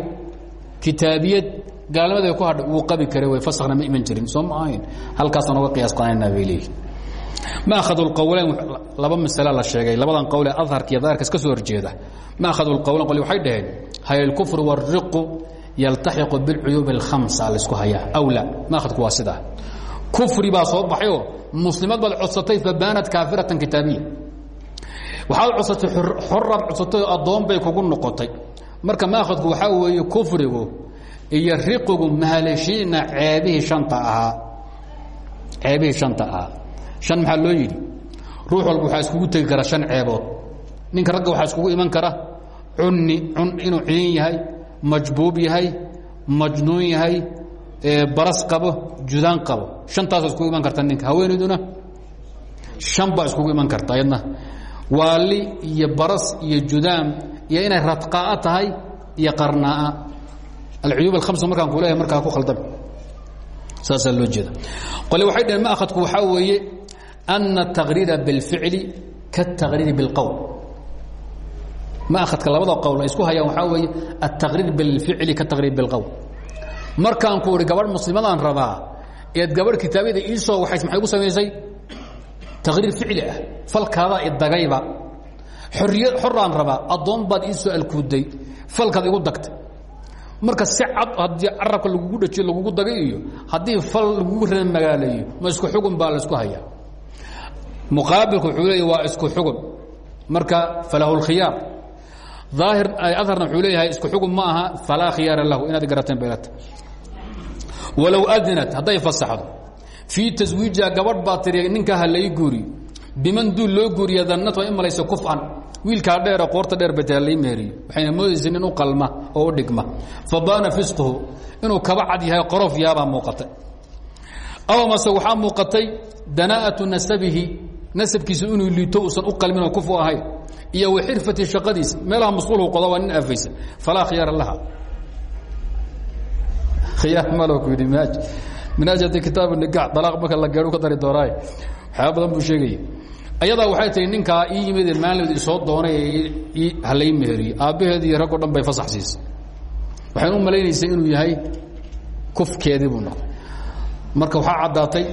Kitaabiyad gaalnimaday ku hadha wuu qabi karay way fasakna ma iman jirin soo ma ahayn. Halkaasaan oga qiyaas qaadanaa bay leeyihiin maakhadu lqowleyn laba masale la sheegay labadan qowle adharka iyo daahirka iska soo horjeeda maakhadu lqowleyn qoli waxay dhaheen hay alkufru wاriqu yaltaxiqu biاlcuyuubi اlkhamsa laysku hayaa aw la maakhadku waa sidaa kufri baa soo baxayoo muslimad baad codsatay fabaanat kaafiratan kitaabiya waxaad codsatay xoraad codsatay oo addoon bay kugu noqotay marka maakhadku waxaa weeye kufrigu iyo riqigu mahaleeshiina ceebihii shanta ahaa ceebihii shanta ahaa shan maxaa loo yidhi? Ruux walba waxaa iskugu tegi kara shan ceebood. Ninka ragga waxaa iskugu iman kara cunni cun inuu ciin yahay majbuub yahay majnuun yahay baras qabo judaan qabo. Shantaasa iskugu iman karta ninka. Haweenayduna shan baa iskugu iman karta ayadna. Waali iyo baras iyo judaam iyo inay radqa'a tahay iyo qarnaa'a. Alcuyuub alhamsa markaan ku leeyahay markaa ku khaldami saasaa loo jeeda. Qole waxay dhaheen maahadku waxaa weeye ana التaqriira bاlficli kaالتaqriiri bاlqowl maahadka labada qowl ay isku hayaan waxaa weeye التaqriir bاlficli kaالتaqriir bاlqowl markaan ku ihi gabadh muslimadaan rabaa eed gabadh kitaabyada iisoo waxays maxay gu samaysay taqriir ficli ah falkaadaa idagayba xorriya xoraan rabaa addoon baad iisoo alkuuday falkaad igu dagtay marka si cad haddii carabka lagugu dhajiyo lagugu dagay iyo haddii fal lagugu reer magaaleeyo ma isku xugun baa la isku hayaa muqaabilku wuxuu leeya waa isku xugun marka falahu lkhiyaar aahir aharna wuxuu leeyahay isku xugun ma aha falaa khiyaara lahu inaad garateen baylata walow adinat hadday fasaxdo. Fii taswiijiha gabadh baa tiri ninkaa ha lai guuriyo biman duul loo guuriya dannat waa in malaysa kufan. Wiilkaa dheere qoorta dheer bay tahay lai meheriyo waxayna moodaysa nin u qalma oo u dhigma. Fa baana fisquhu inuu kaba cad yahay qorof yaabaa muuqatay. Aw mase waxaa muuqatay danaa'atu nasabihi nasabkiisa inuu liito uusan u qalmin oo kufu ahayn iyo wa xirfati shaqadiisa meelaha masquulhu qoda waa nin afaysa. Falaa khiyaara laha. Khiyaar malo ku yidhi minhaaj minhaaj haddii kitaab nikaax dalaaq marka la gaadho ka dari doonaaye waxyaaba badan buu sheegaya ayadaa waxay tihi ninkaa ii yimid maalid isoo doonay halay meheriyo aabbaheed iyo raggo dhan bay fasax siisay waxayna u malaynaysay inuu yahay kufkeedii buu noqday. Marka waxaa caddaatay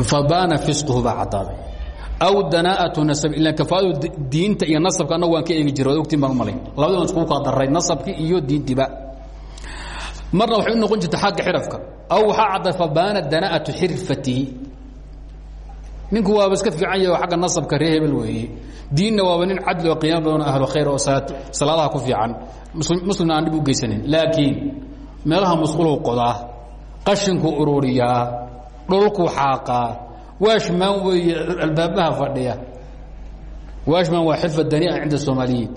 fabaana fisquhu baa caddaaday. Aw danaa'atu nasab ilaan kafaadu diinta iyo nasabka annagu waan ka eegi jira waad ogtiin baan u malayn labadii waan iskugu kala daray nasabkii iyo diintiba marna waxay u noqon jirta xagga xirafka aw waxaa cadday fabaana danaa'atu xirfatihi ninku waaba iska fiican yahay agga nasabka ree hebel weeye. Diinna waaba nin cadli oo qiimo badan ahlo khayr oo salaadaha ku fiican. Muslimna aan dhib u geysanin. Laakiin meelaha musquluu qodaa qashinku ururiyaa dhulku xaaqaa waashmaan weeye albaabaha fadhiya. Waashmaan waa xirfa dania cinda soomaaliyiin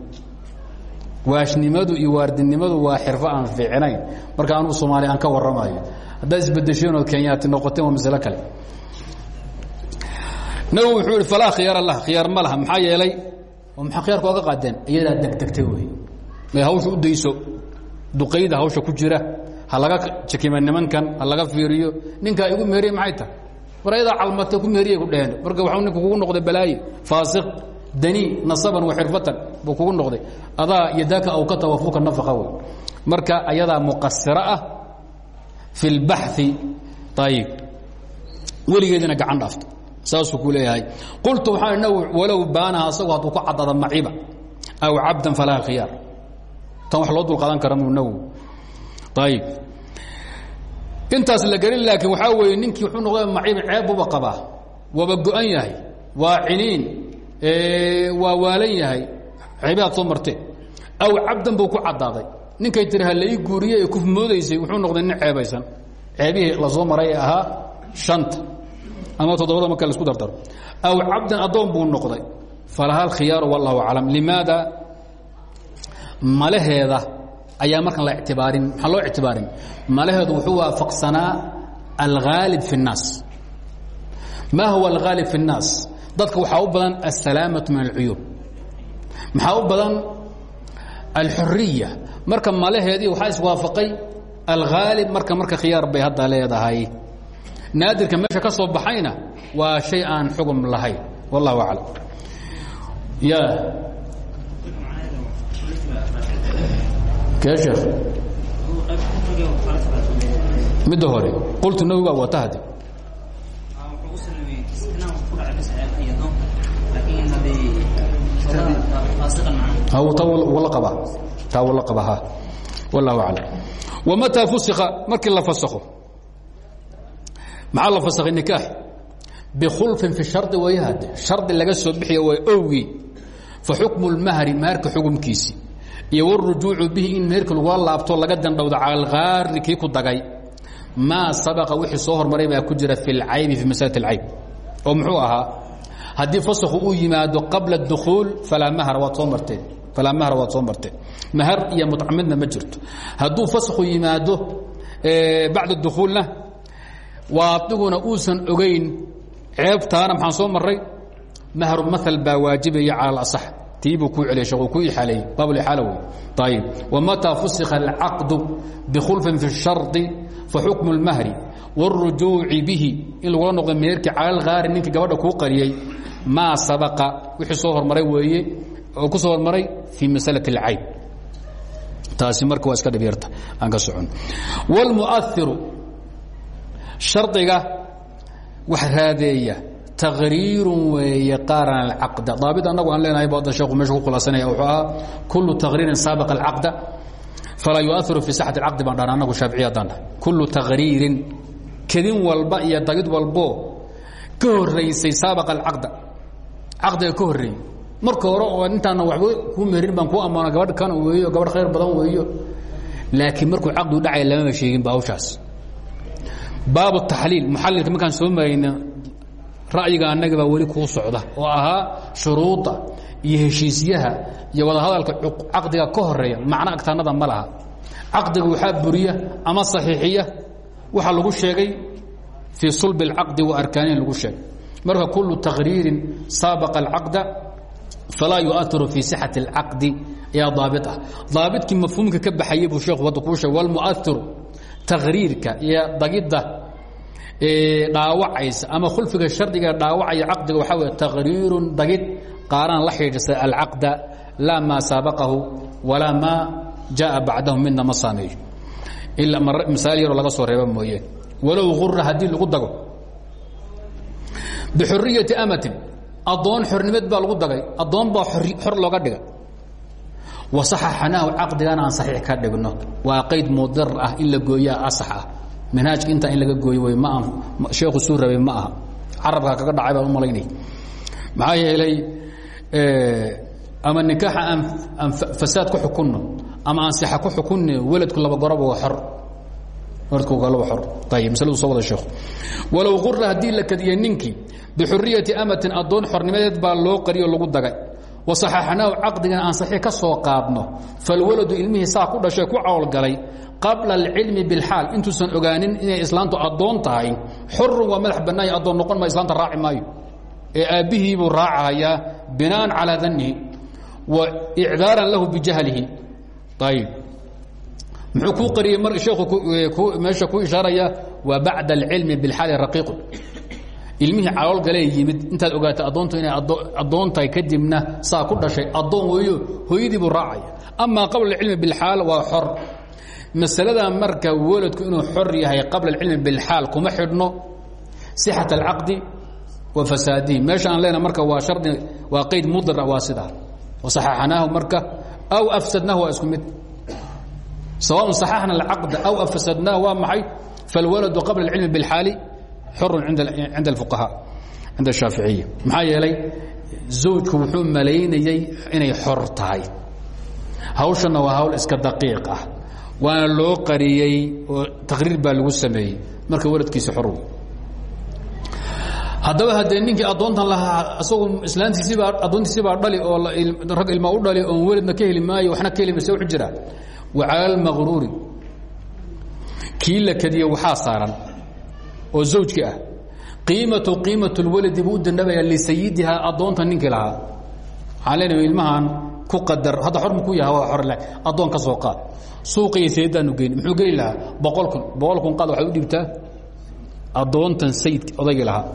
waashnimadu iyo waardinimadu waa xirfo aan fiicnayn. Marka anugu soomaaliya aan ka warramayo. Haddaad isbedesheen ood kenyaati noqoteen waa masalo kale. Nabigu wuxuu ihi falaa khiyaara lah khiyaar ma laha maxaa yeelay? Maxaa khiyaarka oga qaadeen? Iyadaa degdegtay wey may hawsha u dayso. Duqayda hawsha ku jira ha laga jakima nimankan ha laga fiiriyo. Ninkaa igu meeriye maxay tahay war ayadaa calmata ku meeriye ku dheheen marka waxuu ninku kugu noqday balaaye faasiq dani nasaban wa xirfatan buu kugu noqday. Adaa yadaaka awkata wafuka nafaqa wey marka ayadaa muqasiro ah fi اlbaxi ayib weligeedina gacan dhaafto. Saasuu ku leeyahay. Qultu waxaan walow baanaha asagoo hadduu ku caddaada maciba aw cabdan falaa khiyaar. Tan wax loo dulqaadan kara muu nawowi ayib intaas la gelin laakiin waxaa weeye ninkii wuxuu noqda maciba ceeb buba qabaa waaba go-an yahay waa ciniin waa waalan yahay ceebaad soo marteen aw cabdan buu ku caddaaday ninkay tiri ha lai guuriye ee kuf moodaysay wuxuu noqday nin ceebaysan ceebihii la soo maray ee ahaa shanta ama toddobada marka la isku dardaro aw cabdan addoon buu noqday falaha alkhiyaaru wallahu aclam limaada malaheeda ayaa markaan la ictibaarin maxaa loo ictibaarin malaheedu wuxuu waafaqsanaa alghaalib fi الnaas ma huwa alghaalib fi الnaas dadka waxaa u badan alsalaamaةu min alcuyuub maxaa u badan alxuriya marka malaheedii waxaa iswaafaqay alghaalib marka marka khiyaar bay hadda leedahay naadirka meesha ka soo baxayna waa shay aan xugum lahayn wallahu aclam ya kee sheekh midda hore qultu nawi baa wata hade taa wala qaba wallahu aclam. Wamataa fusika markii la fasakho maxaa la fasakhay nikaax? Bikhulfin fi shardi wayahade shardi laga soo bixiya waa owgii fa xukmu lmahri maharka xukumkiisi iyo wاrujuucu bihi in meherka lagula laabto laga dandhowda cala alkhaari kii ku dagay maa sabaqa wixii soo hormaray baa ku jira fi اlcaybi fi masalati اlcayb oo muxuu ahaa haddii fasku uu yimaado qabla اdukhuul falaa mahra waad soo marteen falaa mahra waad soo marteen mahar iyo mutcamidna ma jirto hadduu fasku yimaado bacda dukhuulna waadiguna uusan ogayn ceebtaana maxaan soo maray mahru maal baa waajibaya cala asax tii buu kuu celiya sheekhu ku ixaaleeyey baab lixaala wey ayib wamataa fusikha alcaqdu bikhulfin fi الshardi faxukmu اlmahri wاlrujuuci bihi in lagula noqdo meherkii cala alkhaari ninkii gabadha kuu qariyey maa sabaqa wixii soo hormaray weeye oo ku soo hormaray fii masalaة اlcayb taasi marka waa iska dhibyarta aan ka socon wاlmuahiru shardiga wax raadeeya taqriirun weeye qaarana alcaqda daabit annagu aan leenahay bu adda sheeku meesha ku khulaasanaya wuxuu ahaa kullu taqriirin saabaqa alcaqda falaa yuahiru fii saxati alcaqdi baan dhan annagu shaaficiya haddaan dhahay kullu taqriirin kedin walba iyo dagid walbo ka horraysay saabaqa alcaqda caqdiga ka horreeyey marka hore oo intaana waxba kuu merin baan kuu ammaana gabadh kan weeyo gabadh khayr badan weeyo laakiin markuu caqdigu dhacay lamama sheegin ba hawshaas baabu taxliil muxalilka markaan soo marayna ra'yiga annaga baa weli kuu socda oo ahaa shuruudda iyo heshiisyaha iyo wadahadalka caqdiga ka horreeya macno agtaanada ma laha. Caqdiga waxaa buriya ama saxiixiya waxaa lagu sheegay fii sulbi اlcaqdi wa arkaanihi lagu sheegay. Marka kullu taqriirin saabaqa alcaqda falaa yuahiru fii sixati اlcaqdi ayaa daabit ah. Daabidkii mafhuumka ka baxayey buu sheekhu hadda kuu sheegay walmuahiru taqriirka iyo dagidda dhaawacaysa ama khulfiga shardiga dhaawacaya caqdiga waxaa wey taqriirun dagid qaaraan la xidhiidhsa alcaqda laa maa saabaqahu walaa maa jaءa bacdahu midna ma saameeyo. Ila masaal yaroo laga soo reeba mooyee walow gura haddii lagu dago bixuriyati amatin addoon xornimeed baa lagu dagay addoon baa xor looga dhigay wasaxaxanaahu caqdigan aan saxiix ka dhigno. Waa qayd mudir ah in la gooyaa asax ah manhaajka intaa in laga gooyo wey ma sheekhu suu rabay ma aha. Carabka kaga dhacay baan u malaynay. Maxaa yeelay ama nikaaxa aan aan fasaad ku xukunno ama aan sixa ku xukunne weladku laba goroba waa xor. Walow qura haddii la kadiyey ninkii bixuriyati amatin addoon xornimadeed baa loo qariyo lagu dagay. Wasaxaxnaahu caqdigan aan saxiix ka soo qaadno falwaladu ilmihii saa ku dhashay ku cawlgalay qabla alcilmi bilxaal. Intuusan ogaanin inay islaantu addoon tahay. Xorun waa madax bannaanya addoon noqon ma islaanta raaci maayo. Ee aabbihii buu raacahayaa binaan calaa dannihi wa icdaaran lahu bijahlihi. Ayib muxuu kuu qariyey mar sheekhu meesha ku ishaaraya waa bacda alcilmi bilxaali raqiiqun ilmihii caloolgalee yimid. Intaad ogaatay addoontu inay addoon tahay kadibna saa ku dhashay. Addoon weeyo hooyadii buu raacaya. Amaa qabla alcilmi bilxaal waa xor masaladaa marka weladku inuu xor yahay qabla alcilmi bilxaal kuma xidhno sixat alcaqdi wa fasaadihi meesha aan leenaha marka waa shardi waa qayd mudira waa sidaa wasaxaxnaahu marka aw afsadnaahu waa isku mid sawaaء صaxaxna alcaqda aw afsadnaahu waa maxay falwaladu qabla alcilmi bilxaali xorun cinda اfuqahaa cinda الshaaficiya maxaa yeelay zawjku wuxuu malaynayey inay xor tahay hawshanna waa hawl iska daqiiq ah waana loo qariyey oo taqriir baa lagu sameeyey. Marka waladkiisi xor wey haddaba haddee ninkii addoontan lahaa isagu islaantiisibaa addoontiisibaa dhali oo rag ilma u dhali oon weladna ka heli maayo waxna ka heli mayse u jira wa cala almaqruuri. Kii la saaran oo zawjki ah. Qiimatu qiimatu lwaladi buu u dandhabaya lisayidihaa addoonta ninkii lahaa. Waxaan ilmahan ku qadar hadda xor muku yaha waa xorle addoon ka soo qaad. Suuqiyo sayiddaanu geyn. Muxuu geli lahaa? Boqol kun. Boqol kun qaad waxaad u dhibtaa? Addoontan sayidk odaygii lahaa.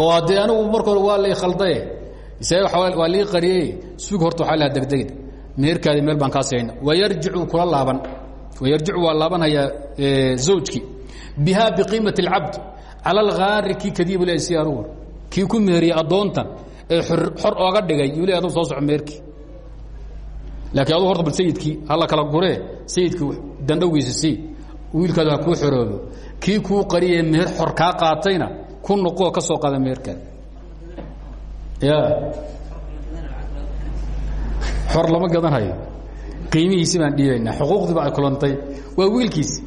Oo haddee anigu marka waa lay khaldaye isaga waa lii qariyey suug horta waxaa lahaa degdegid. Meherkaadi meel baan kaa siayna wayarjicu kula laaban. Wayarjicu waa laabanhayaa zawjkii. Bihaa biqiimati اlcabd cala algaari kii kadiibu le si anugu. Ku meheriyey addoontan ee xor ooga dhigay yuu le aduu soo soco meherkii laakiin aduu horta bal sayidkii halla kala guree sayidkii dandhowgiisa sii wiilkaadu ha kuu xoroobo kii kuu qariyee meher xor kaa qaatayna ku noqoo ka soo qaada meherkaada ya xor lama gadanhayo qiimihiisi baan dhiibaynaa xuquuqdii ba ay kulantay waa wiilkiisi.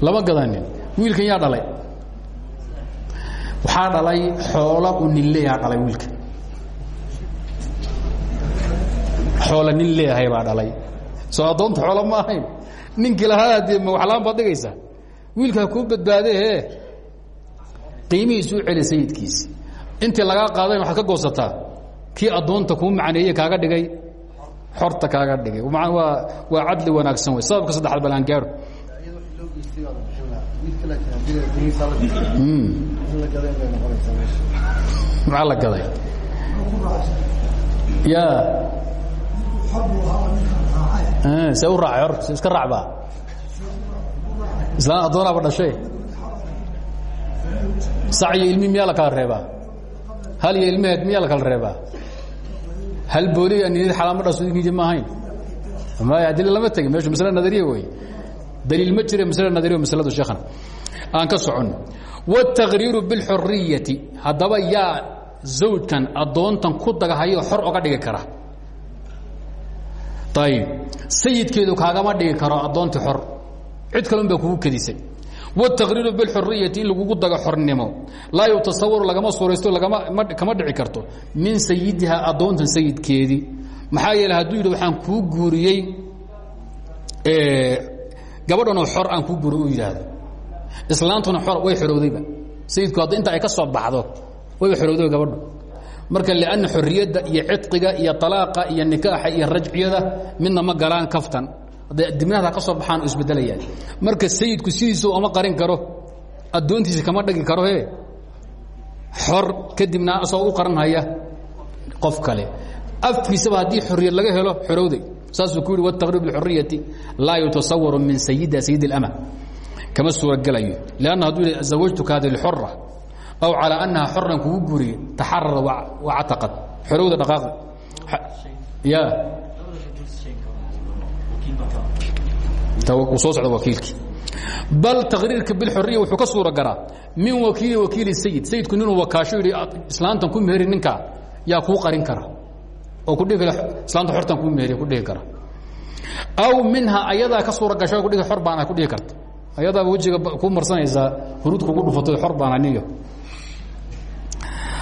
Lama gadanin. Wiilkan yaa dhalay waxaa dhalay xoola u nin leeyaha dhalay wiilka. Xoola nin leeyahay baa dhalay. Soo addoonta xoola ma ahayn. Ninkii lahaa dee ma waxlaan baad dhigaysaa wiilkaa kuu badbaadee qiimihiisu u celi sayidkiisi intii lagaa qaaday waxaad ka goosataa. Kii addoonta kuu macneeye kaaga dhigay. Xorta kaaga dhigay. Waa cadli wanaagsan wey sababka saddexaad bal aan gaaro maxaa la gaday ya see u raacay or iska raacbaa islaan addoonaaba dhashay. Sac iyo ilmi miyaa la kala reebaa? Hal iyo ilmeheed miyaa la kala reebaa? Hal booliya niyad xalaama dhasudinkiiji ma ahayn. Maya adila lama tegin meeshu masle nadariya wey daliil ma jire masle nadariya masladu sheekhana aan ka soconno wاtakriiru biاlxuriyati haddaba yaa zawjkan addoontan ku dagahayo xor oga dhigi kara ayib sayidkeedu kaagama dhigi karo addoontii xor cid kalun baa kugu kedisay wاtakriiru biاlxuriyati in lagugu dago xornimo laa yutasawaru lagama suuraysto kama dhici karto min sayidiha addoontan sayidkeedii maxaa yeele hadduu yidhi waxaan kuu guuriyey gabadhanoo xor aan kuu guuriy u yidhaahdo islaantuna way xorowdayba. Sayidku hadda inta ay ka soo baxdo wayba xorowday gabadhu. Marka lanna xorriyadda iyo cidqiga iyo alaaqa iyo nikaaxa iyo rajciyada midna ma galaan kaftan. Hadday dibnaada ka soo baxaan isbedelayaan. Marka sayidku sidiisu ama qarin karo addoontiisa kama dhagi karo he xor kadibna asagoo u qaranhaya qof kale. Afkiisaba haddii xorriyad laga helo xorowday. Saasuu ku yidhi wاtaqriib bixuriyati laa yutasawaru min sayida sayid اlama kama suuragelayo lanna hadduu yidhi zawajtuka hadi lxora aw calى annaha xoran kugu guriye taxarara wacataqad xorowda dhaqaaqda ya soo socda wakiilkii. Bal taqriirka bilxoriya wuxuu ka suura garaa min wakiili wakiili sayid sayidku ninuu wakaasho yidhi islaantan ku meheri ninkaa yaa kuu qarin kara. Oo ku dhihi kara islaanta xortan kuu meheriya ku dhihi kara. Aw minha ayadaa ka suura gasho kudhihi xor baana ku dhihi karta ayadaaba wejiga ku marsanaysaa huruud kugu baana niyo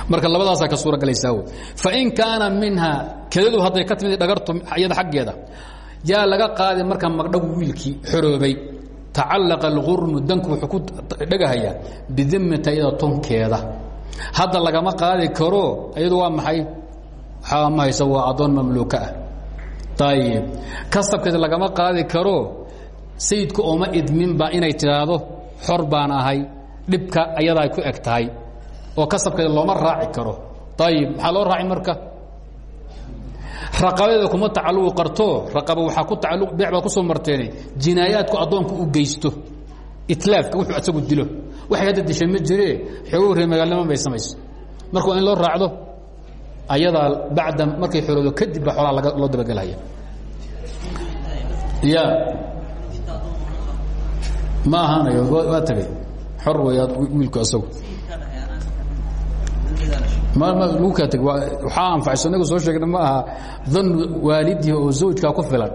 marka labadaasaa ka suuragalaysaa wy fain kaana minha kedadu hadday ka timid dhagartu iyada xaggeeda yaa laga qaaday marka magdhagu wiilkii xoroobay. Tacallaqa alqurmu danku wuxuu ku dhagahayaa bidimata iyada tonkeeda. Hadda lagama qaadi karo iyadu waa maxay? Waxaa ma haysa waa addoon mamluuka ah. Ayib kasabkeeda lagama qaadi karo sayidku ooma idminba inay tidhaahdo xor baan ahay dhibka ayadaa ku eg tahay oo kasabkeeda looma raaci karo. Ayib maxaa loo raaci marka? Raqabadeeda kuma tacaluqi qarto raqaba waxaa ku tacalluq beec baad ku soo marteene jinaayaadku addoonku u geysto itlaafka wuxuu asagu dilo. Waxay hadda disha ma jiree xoogu ree magaalnimo bay samayso marka waa in loo raacdo ayadaa bacda markay xoroodo kadib baa xoolaa loo dabagelhaya ya ma ahaanayo waa tagay. Xor wey wiilku asagu. Lagu kaa teg waxaa anfacayso inagu soo sheegna ma aha danu waalidihi oo zawjkaa ku filan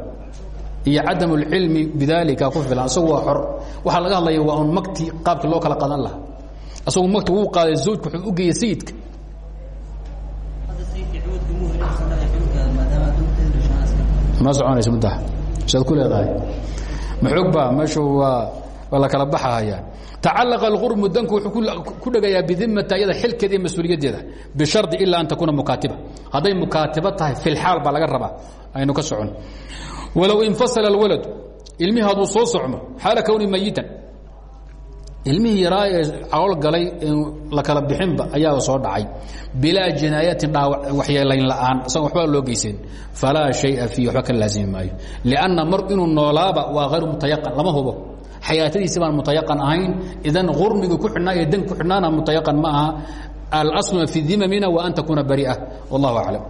iyo cadam اlcilmi bidalika ku filan isagu xor. Waxaa laga hadlaya waa un makti qaabkii loo kala qadan lahaa. Isagu makti wuu qaaday zawjka wuxuu u geeyey sayidka. Ma soconayso muddaha? Saad ku leedahay. Maxoog ba meeshu waa waa la kala baxahaya tacalaqa alqurmu danku wuxuu ku dhegayaa bidimata iyada xilkeeda iyo mas'uuliyaddeeda an takuuna mukaatiba. Hadday mukaatibo tahay filxaal baa laga rabaa. Aynu ka socon. Walow infasala alwaladu ilmihii hadduu soo socmo xaala kowni mayitan. Ilmihii yaraa ee galay la kala bixinba ayaaba soo dhacay. Bilaa jinaayatin waxyeelayn la'aan isaga waxba loo geysan falaa shaya fiih waxba ka laasimi maayo. Lianna mar inuu noolaaba waa hayru mutayaqan lama hubo xayaatadiisi baan mutayaqan ahayn idan qurmiga ku xidhnaa ee dan ku xidhnaana mutayaqan ma aha alaslu fi dimamina wa an takuuna bari'a wallahu aclam